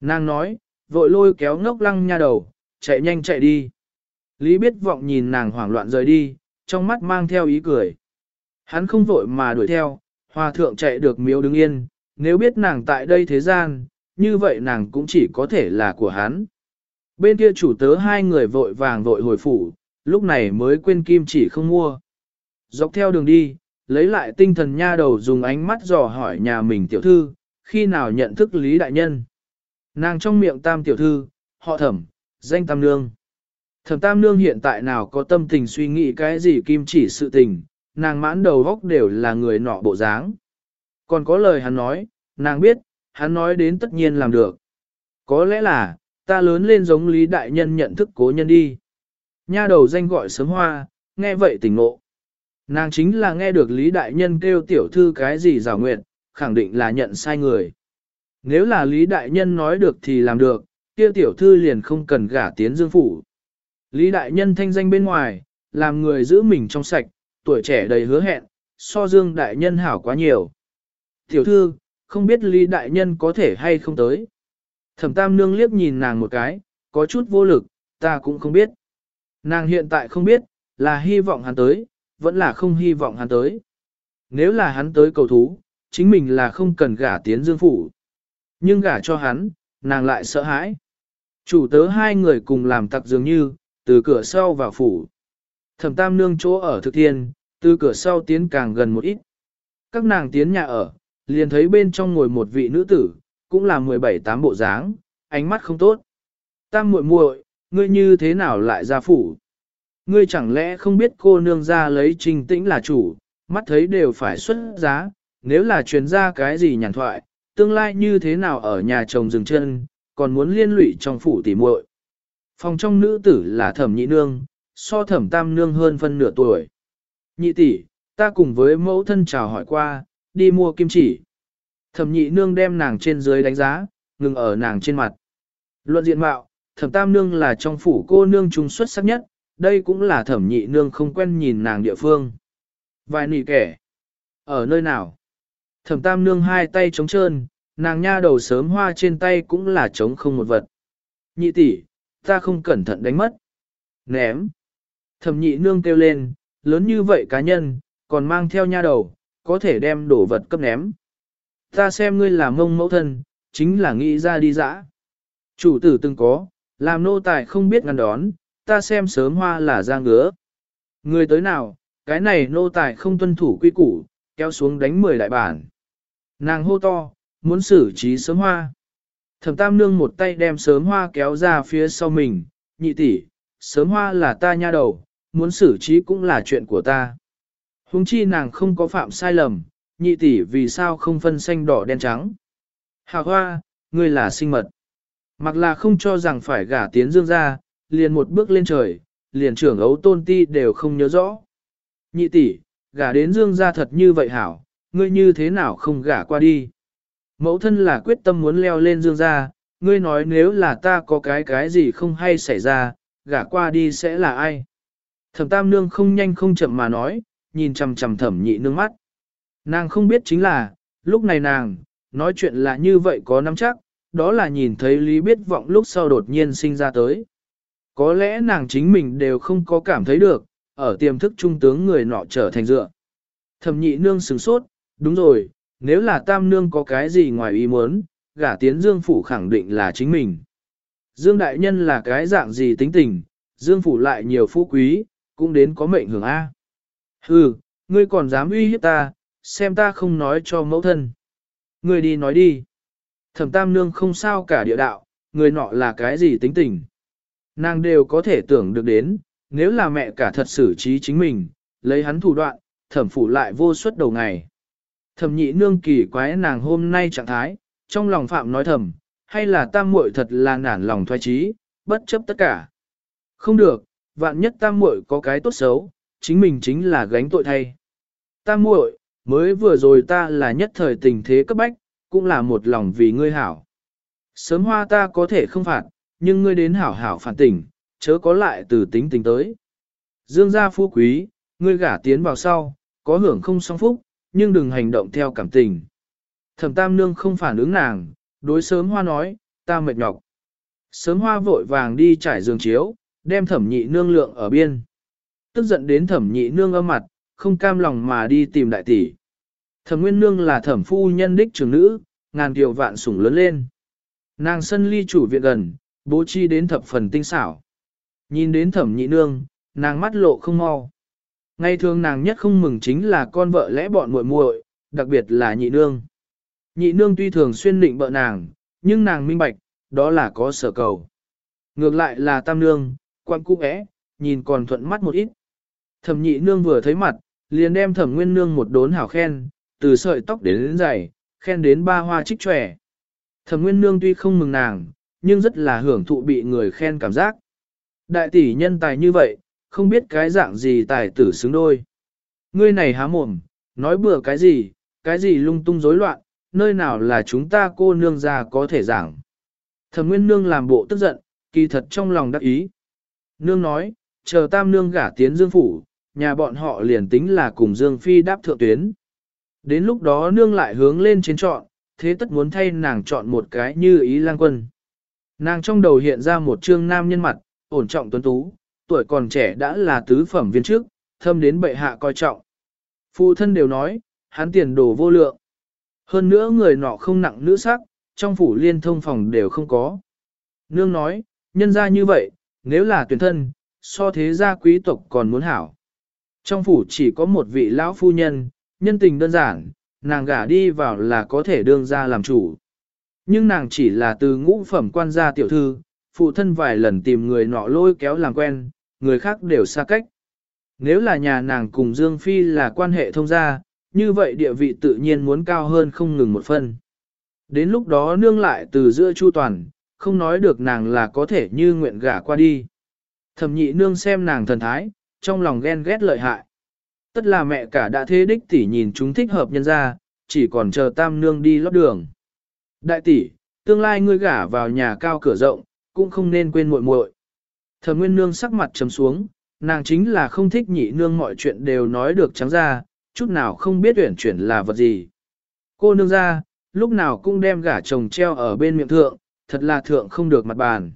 Speaker 1: Nàng nói, vội lôi kéo ngốc lăng nha đầu, chạy nhanh chạy đi. Lý biết vọng nhìn nàng hoảng loạn rời đi, trong mắt mang theo ý cười. Hắn không vội mà đuổi theo, hòa thượng chạy được miếu đứng yên, nếu biết nàng tại đây thế gian, như vậy nàng cũng chỉ có thể là của hắn. Bên kia chủ tớ hai người vội vàng vội hồi phủ, lúc này mới quên kim chỉ không mua dọc theo đường đi, lấy lại tinh thần nha đầu dùng ánh mắt dò hỏi nhà mình tiểu thư, khi nào nhận thức Lý Đại Nhân. Nàng trong miệng tam tiểu thư, họ thẩm, danh tam nương. Thẩm tam nương hiện tại nào có tâm tình suy nghĩ cái gì kim chỉ sự tình, nàng mãn đầu góc đều là người nọ bộ dáng. Còn có lời hắn nói, nàng biết, hắn nói đến tất nhiên làm được. Có lẽ là, ta lớn lên giống Lý Đại Nhân nhận thức cố nhân đi. Nha đầu danh gọi sớm hoa, nghe vậy tỉnh ngộ. Nàng chính là nghe được Lý Đại Nhân kêu tiểu thư cái gì rào nguyện, khẳng định là nhận sai người. Nếu là Lý Đại Nhân nói được thì làm được, kia tiểu thư liền không cần gả tiến dương phủ. Lý Đại Nhân thanh danh bên ngoài, làm người giữ mình trong sạch, tuổi trẻ đầy hứa hẹn, so dương Đại Nhân hảo quá nhiều. Tiểu thư, không biết Lý Đại Nhân có thể hay không tới. Thẩm Tam Nương liếc nhìn nàng một cái, có chút vô lực, ta cũng không biết. Nàng hiện tại không biết, là hy vọng hắn tới, vẫn là không hy vọng hắn tới. Nếu là hắn tới cầu thú, chính mình là không cần gả tiến dương phủ. Nhưng gả cho hắn, nàng lại sợ hãi. Chủ tớ hai người cùng làm tặc dường như, từ cửa sau vào phủ. Thẩm tam nương chỗ ở thực thiên, từ cửa sau tiến càng gần một ít. Các nàng tiến nhà ở, liền thấy bên trong ngồi một vị nữ tử, cũng là 17-8 bộ dáng, ánh mắt không tốt. Tam muội muội, ngươi như thế nào lại ra phủ? Ngươi chẳng lẽ không biết cô nương ra lấy trình tĩnh là chủ, mắt thấy đều phải xuất giá, nếu là truyền ra cái gì nhàn thoại, tương lai như thế nào ở nhà chồng dừng chân, còn muốn liên lụy trong phủ tỉ muội. Phòng trong nữ tử là thẩm nhị nương, so thẩm tam nương hơn phân nửa tuổi. Nhị tỷ, ta cùng với mẫu thân chào hỏi qua, đi mua kim chỉ. Thẩm nhị nương đem nàng trên dưới đánh giá, ngừng ở nàng trên mặt. Luận diện mạo, thẩm tam nương là trong phủ cô nương trung xuất sắc nhất, đây cũng là thẩm nhị nương không quen nhìn nàng địa phương. Vài nỉ kẻ. Ở nơi nào? Thẩm tam nương hai tay trống trơn, nàng nha đầu sớm hoa trên tay cũng là trống không một vật. Nhị tỷ, ta không cẩn thận đánh mất. Ném. Thẩm nhị nương kêu lên, lớn như vậy cá nhân, còn mang theo nha đầu, có thể đem đổ vật cấp ném. Ta xem ngươi là mông mẫu thân, chính là nghĩ ra đi dã. Chủ tử từng có, làm nô tài không biết ngăn đón, ta xem sớm hoa là ra ngứa. Người tới nào, cái này nô tài không tuân thủ quy củ, kéo xuống đánh mười đại bản. Nàng hô to, muốn xử trí sớm hoa. Thẩm tam nương một tay đem sớm hoa kéo ra phía sau mình, nhị tỷ, sớm hoa là ta nha đầu, muốn xử trí cũng là chuyện của ta. Hùng chi nàng không có phạm sai lầm, nhị tỷ vì sao không phân xanh đỏ đen trắng. hạ hoa, ngươi là sinh mật. Mặc là không cho rằng phải gả tiến dương ra, liền một bước lên trời, liền trưởng ấu tôn ti đều không nhớ rõ. Nhị tỷ, gả đến dương gia thật như vậy hảo, ngươi như thế nào không gả qua đi. Mẫu thân là quyết tâm muốn leo lên dương gia, ngươi nói nếu là ta có cái cái gì không hay xảy ra, gả qua đi sẽ là ai. Thẩm tam nương không nhanh không chậm mà nói, nhìn chằm chằm thẩm nhị nương mắt. Nàng không biết chính là, lúc này nàng, nói chuyện là như vậy có nắm chắc, đó là nhìn thấy lý biết vọng lúc sau đột nhiên sinh ra tới. Có lẽ nàng chính mình đều không có cảm thấy được, ở tiềm thức trung tướng người nọ trở thành dựa. Thẩm nhị nương sửng sốt, đúng rồi, nếu là tam nương có cái gì ngoài ý muốn, gả tiến Dương Phủ khẳng định là chính mình. Dương Đại Nhân là cái dạng gì tính tình, Dương Phủ lại nhiều phú quý, cũng đến có mệnh hưởng A. Hừ, ngươi còn dám uy hiếp ta, xem ta không nói cho mẫu thân. Ngươi đi nói đi. Thẩm tam nương không sao cả địa đạo, người nọ là cái gì tính tình. Nàng đều có thể tưởng được đến, nếu là mẹ cả thật xử trí chính mình, lấy hắn thủ đoạn, thẩm phủ lại vô suất đầu ngày. Thẩm nhị nương kỳ quái nàng hôm nay trạng thái, trong lòng phạm nói thầm, hay là tam muội thật là nản lòng thoái trí, bất chấp tất cả. Không được, vạn nhất tam muội có cái tốt xấu, chính mình chính là gánh tội thay. Tam muội, mới vừa rồi ta là nhất thời tình thế cấp bách, cũng là một lòng vì ngươi hảo. Sớm hoa ta có thể không phạt, nhưng ngươi đến hảo hảo phản tỉnh, chớ có lại từ tính tình tới. Dương gia phú quý, ngươi gả tiến vào sau, có hưởng không song phúc, nhưng đừng hành động theo cảm tình. Thẩm tam nương không phản ứng nàng, đối sớm hoa nói, ta mệt nhọc. Sớm hoa vội vàng đi trải giường chiếu, đem thẩm nhị nương lượng ở biên. Tức giận đến thẩm nhị nương âm mặt, không cam lòng mà đi tìm đại tỷ. Thẩm nguyên nương là thẩm phu nhân đích trưởng nữ, ngàn kiều vạn sủng lớn lên. Nàng sân ly chủ viện gần, bố chi đến thập phần tinh xảo. Nhìn đến thẩm nhị nương, nàng mắt lộ không mau. Ngày thường nàng nhất không mừng chính là con vợ lẽ bọn muội muội, đặc biệt là nhị nương. Nhị nương tuy thường xuyên định bợ nàng, nhưng nàng minh bạch, đó là có sở cầu. Ngược lại là tam nương, quan cung é, nhìn còn thuận mắt một ít. Thẩm nhị nương vừa thấy mặt, liền đem thẩm nguyên nương một đốn hảo khen, từ sợi tóc đến đến giày, khen đến ba hoa trích trẻ. Thẩm nguyên nương tuy không mừng nàng, nhưng rất là hưởng thụ bị người khen cảm giác. Đại tỷ nhân tài như vậy, không biết cái dạng gì tài tử xứng đôi. Ngươi này há mồm, nói bừa cái gì, cái gì lung tung rối loạn, nơi nào là chúng ta cô nương ra có thể giảng. Thẩm nguyên nương làm bộ tức giận, kỳ thật trong lòng đắc ý. Nương nói, chờ tam nương gả tiến dương phủ, nhà bọn họ liền tính là cùng dương phi đáp thượng tuyến. Đến lúc đó nương lại hướng lên trên chọn, thế tất muốn thay nàng chọn một cái như ý lang quân. Nàng trong đầu hiện ra một trương nam nhân mặt, ổn trọng tuấn tú, tuổi còn trẻ đã là tứ phẩm viên trước, thâm đến bệ hạ coi trọng. Phụ thân đều nói, hắn tiền đồ vô lượng. Hơn nữa người nọ không nặng nữ sắc, trong phủ liên thông phòng đều không có. Nương nói, nhân ra như vậy, nếu là tuyển thân, so thế gia quý tộc còn muốn hảo. Trong phủ chỉ có một vị lão phu nhân, nhân tình đơn giản, nàng gả đi vào là có thể đương ra làm chủ. Nhưng nàng chỉ là từ ngũ phẩm quan gia tiểu thư, phụ thân vài lần tìm người nọ lôi kéo làm quen, người khác đều xa cách. Nếu là nhà nàng cùng Dương Phi là quan hệ thông gia, như vậy địa vị tự nhiên muốn cao hơn không ngừng một phân. Đến lúc đó nương lại từ giữa chu toàn, không nói được nàng là có thể như nguyện gả qua đi. Thẩm nhị nương xem nàng thần thái, trong lòng ghen ghét lợi hại. Tất là mẹ cả đã thế đích tỷ nhìn chúng thích hợp nhân ra, chỉ còn chờ tam nương đi lót đường. Đại tỷ, tương lai ngươi gả vào nhà cao cửa rộng, cũng không nên quên muội muội. Thẩm Nguyên Nương sắc mặt trầm xuống, nàng chính là không thích nhị nương mọi chuyện đều nói được trắng ra, chút nào không biết uyển chuyển là vật gì. Cô nương ra, lúc nào cũng đem gả chồng treo ở bên miệng thượng, thật là thượng không được mặt bàn.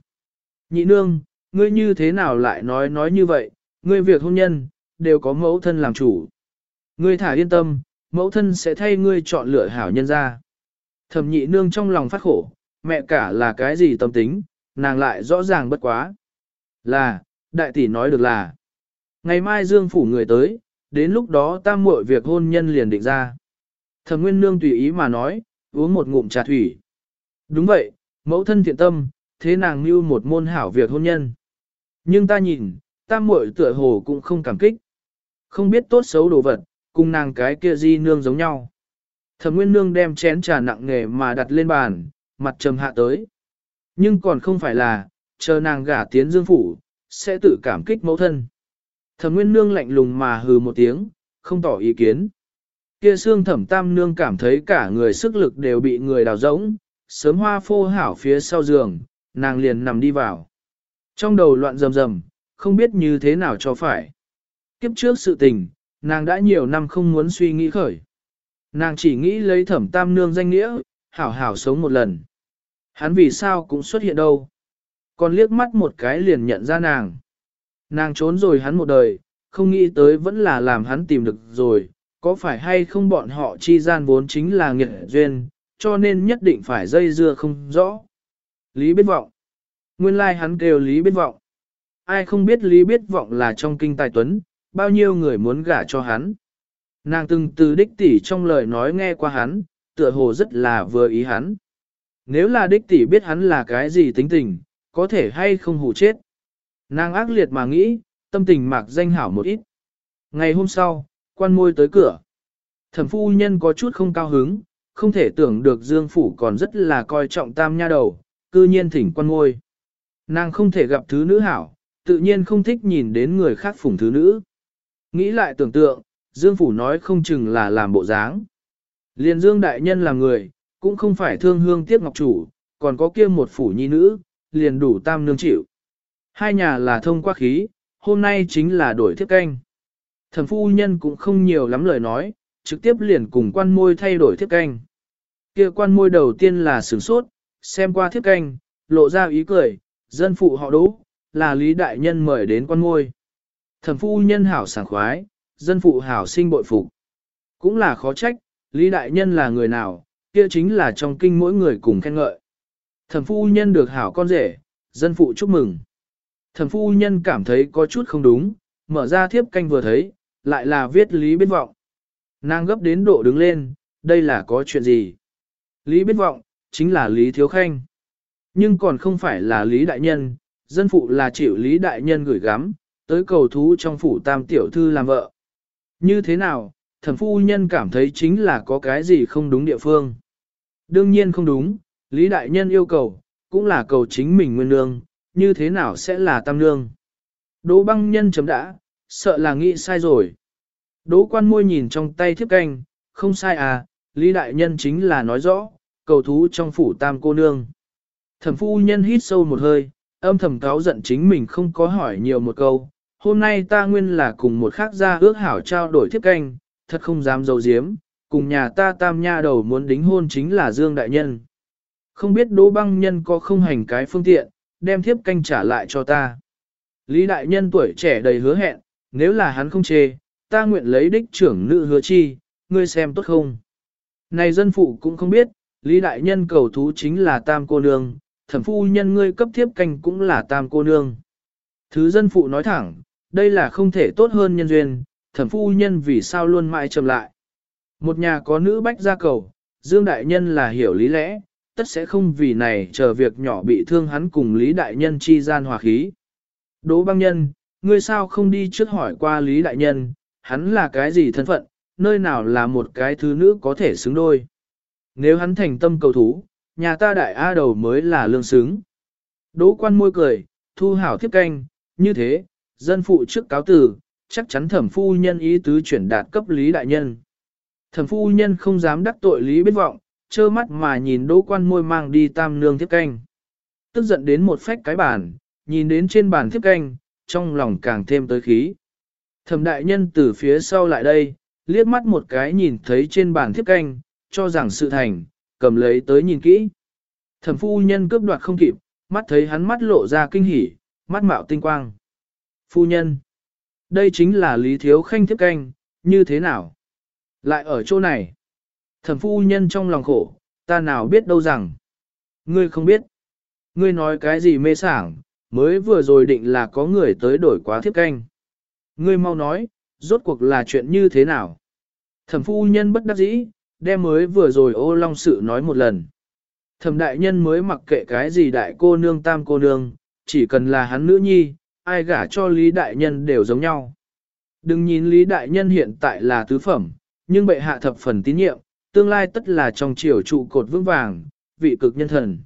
Speaker 1: Nhị nương, ngươi như thế nào lại nói nói như vậy, ngươi việc hôn nhân, đều có mẫu thân làm chủ. Ngươi thả yên tâm, mẫu thân sẽ thay ngươi chọn lựa hảo nhân ra. Thẩm nhị nương trong lòng phát khổ, mẹ cả là cái gì tâm tính, nàng lại rõ ràng bất quá. Là, đại tỷ nói được là, ngày mai dương phủ người tới, đến lúc đó tam muội việc hôn nhân liền định ra. Thẩm nguyên nương tùy ý mà nói, uống một ngụm trà thủy. Đúng vậy, mẫu thân thiện tâm, thế nàng như một môn hảo việc hôn nhân. Nhưng ta nhìn, tam muội tựa hồ cũng không cảm kích. Không biết tốt xấu đồ vật, cùng nàng cái kia di nương giống nhau. Thẩm Nguyên Nương đem chén trà nặng nghề mà đặt lên bàn, mặt trầm hạ tới. Nhưng còn không phải là, chờ nàng gả tiến dương phủ, sẽ tự cảm kích mẫu thân. Thẩm Nguyên Nương lạnh lùng mà hừ một tiếng, không tỏ ý kiến. Kia xương thẩm tam nương cảm thấy cả người sức lực đều bị người đào rỗng, sớm hoa phô hảo phía sau giường, nàng liền nằm đi vào. Trong đầu loạn rầm rầm, không biết như thế nào cho phải. Kiếp trước sự tình, nàng đã nhiều năm không muốn suy nghĩ khởi. Nàng chỉ nghĩ lấy thẩm tam nương danh nghĩa, hảo hảo sống một lần. Hắn vì sao cũng xuất hiện đâu. Còn liếc mắt một cái liền nhận ra nàng. Nàng trốn rồi hắn một đời, không nghĩ tới vẫn là làm hắn tìm được rồi, có phải hay không bọn họ chi gian vốn chính là nghiệt duyên, cho nên nhất định phải dây dưa không rõ. Lý biết vọng. Nguyên lai like hắn kêu Lý biết vọng. Ai không biết Lý biết vọng là trong kinh tài tuấn, bao nhiêu người muốn gả cho hắn. Nàng từng từ đích tỷ trong lời nói nghe qua hắn, tựa hồ rất là vừa ý hắn. Nếu là đích tỷ biết hắn là cái gì tính tình, có thể hay không hù chết. Nàng ác liệt mà nghĩ, tâm tình mạc danh hảo một ít. Ngày hôm sau, quan môi tới cửa. Thẩm phu nhân có chút không cao hứng, không thể tưởng được Dương Phủ còn rất là coi trọng tam nha đầu, cư nhiên thỉnh quan môi. Nàng không thể gặp thứ nữ hảo, tự nhiên không thích nhìn đến người khác phủng thứ nữ. Nghĩ lại tưởng tượng, Dương Phủ nói không chừng là làm bộ dáng. Liền Dương Đại Nhân là người, cũng không phải thương hương tiếc ngọc chủ, còn có kia một phủ nhi nữ, liền đủ tam nương chịu. Hai nhà là thông qua khí, hôm nay chính là đổi thiết canh. Thần phu nhân cũng không nhiều lắm lời nói, trực tiếp liền cùng quan môi thay đổi thiết canh. Kia quan môi đầu tiên là sửng sốt, xem qua thiết canh, lộ ra ý cười, dân phụ họ đỗ, là Lý Đại Nhân mời đến quan môi. Thần phu nhân hảo sảng khoái, dân phụ hảo sinh bội phục. Cũng là khó trách, Lý Đại Nhân là người nào, kia chính là trong kinh mỗi người cùng khen ngợi. Thẩm phu nhân được hảo con rể, dân phụ chúc mừng. Thẩm phu nhân cảm thấy có chút không đúng, mở ra thiếp canh vừa thấy, lại là viết Lý Biết Vọng. Nàng gấp đến độ đứng lên, đây là có chuyện gì? Lý Biết Vọng, chính là Lý Thiếu Khanh. Nhưng còn không phải là Lý Đại Nhân, dân phụ là chịu Lý Đại Nhân gửi gắm, tới cầu thú trong phủ tam tiểu thư làm vợ. Như thế nào, thẩm phu nhân cảm thấy chính là có cái gì không đúng địa phương. Đương nhiên không đúng, Lý Đại Nhân yêu cầu, cũng là cầu chính mình nguyên nương, như thế nào sẽ là tam nương. Đỗ băng nhân chấm đã, sợ là nghĩ sai rồi. Đỗ quan môi nhìn trong tay thiếp canh, không sai à, Lý Đại Nhân chính là nói rõ, cầu thú trong phủ tam cô nương. Thẩm phu nhân hít sâu một hơi, âm thầm cáo giận chính mình không có hỏi nhiều một câu. Hôm nay ta nguyên là cùng một khác gia ước hảo trao đổi thiếp canh, thật không dám dầu diếm, cùng nhà ta tam nha đầu muốn đính hôn chính là Dương Đại Nhân. Không biết Đỗ băng nhân có không hành cái phương tiện, đem thiếp canh trả lại cho ta. Lý Đại Nhân tuổi trẻ đầy hứa hẹn, nếu là hắn không chê, ta nguyện lấy đích trưởng nữ hứa chi, ngươi xem tốt không. Này dân phụ cũng không biết, Lý Đại Nhân cầu thú chính là tam cô nương, thẩm phu nhân ngươi cấp thiếp canh cũng là tam cô nương. Thứ dân phụ nói thẳng, đây là không thể tốt hơn nhân duyên, thẩm phu nhân vì sao luôn mãi chậm lại. Một nhà có nữ bách gia cầu, Dương Đại Nhân là hiểu lý lẽ, tất sẽ không vì này chờ việc nhỏ bị thương hắn cùng Lý Đại Nhân chi gian hòa khí. Đỗ băng nhân, ngươi sao không đi trước hỏi qua Lý Đại Nhân, hắn là cái gì thân phận, nơi nào là một cái thứ nữ có thể xứng đôi. Nếu hắn thành tâm cầu thú, nhà ta đại A đầu mới là lương xứng. Đỗ quan môi cười, thu hảo thiếp canh, như thế, dân phụ trước cáo tử, chắc chắn thẩm phu nhân ý tứ chuyển đạt cấp Lý Đại Nhân. Thẩm phu nhân không dám đắc tội Lý biết vọng, trơ mắt mà nhìn đỗ quan môi mang đi tam nương thiếp canh. Tức giận đến một phách cái bàn, nhìn đến trên bàn thiếp canh, trong lòng càng thêm tới khí. Thẩm đại nhân từ phía sau lại đây, liếc mắt một cái nhìn thấy trên bàn thiếp canh, cho rằng sự thành, cầm lấy tới nhìn kỹ. Thẩm phu nhân cướp đoạt không kịp, mắt thấy hắn mắt lộ ra kinh hỉ, mắt mạo tinh quang. Phu nhân, đây chính là lý thiếu khanh thiếp canh, như thế nào? Lại ở chỗ này. Thẩm phu nhân trong lòng khổ, ta nào biết đâu rằng. Ngươi không biết. Ngươi nói cái gì mê sảng, mới vừa rồi định là có người tới đổi quá thiếp canh. Ngươi mau nói, rốt cuộc là chuyện như thế nào? Thẩm phu nhân bất đắc dĩ, đem mới vừa rồi ô long sự nói một lần. Thẩm đại nhân mới mặc kệ cái gì đại cô nương tam cô nương, chỉ cần là hắn nữ nhi, ai gả cho Lý đại nhân đều giống nhau. Đừng nhìn Lý đại nhân hiện tại là tứ phẩm, nhưng bệ hạ thập phần tín nhiệm, tương lai tất là trong triều trụ cột vững vàng, vị cực nhân thần.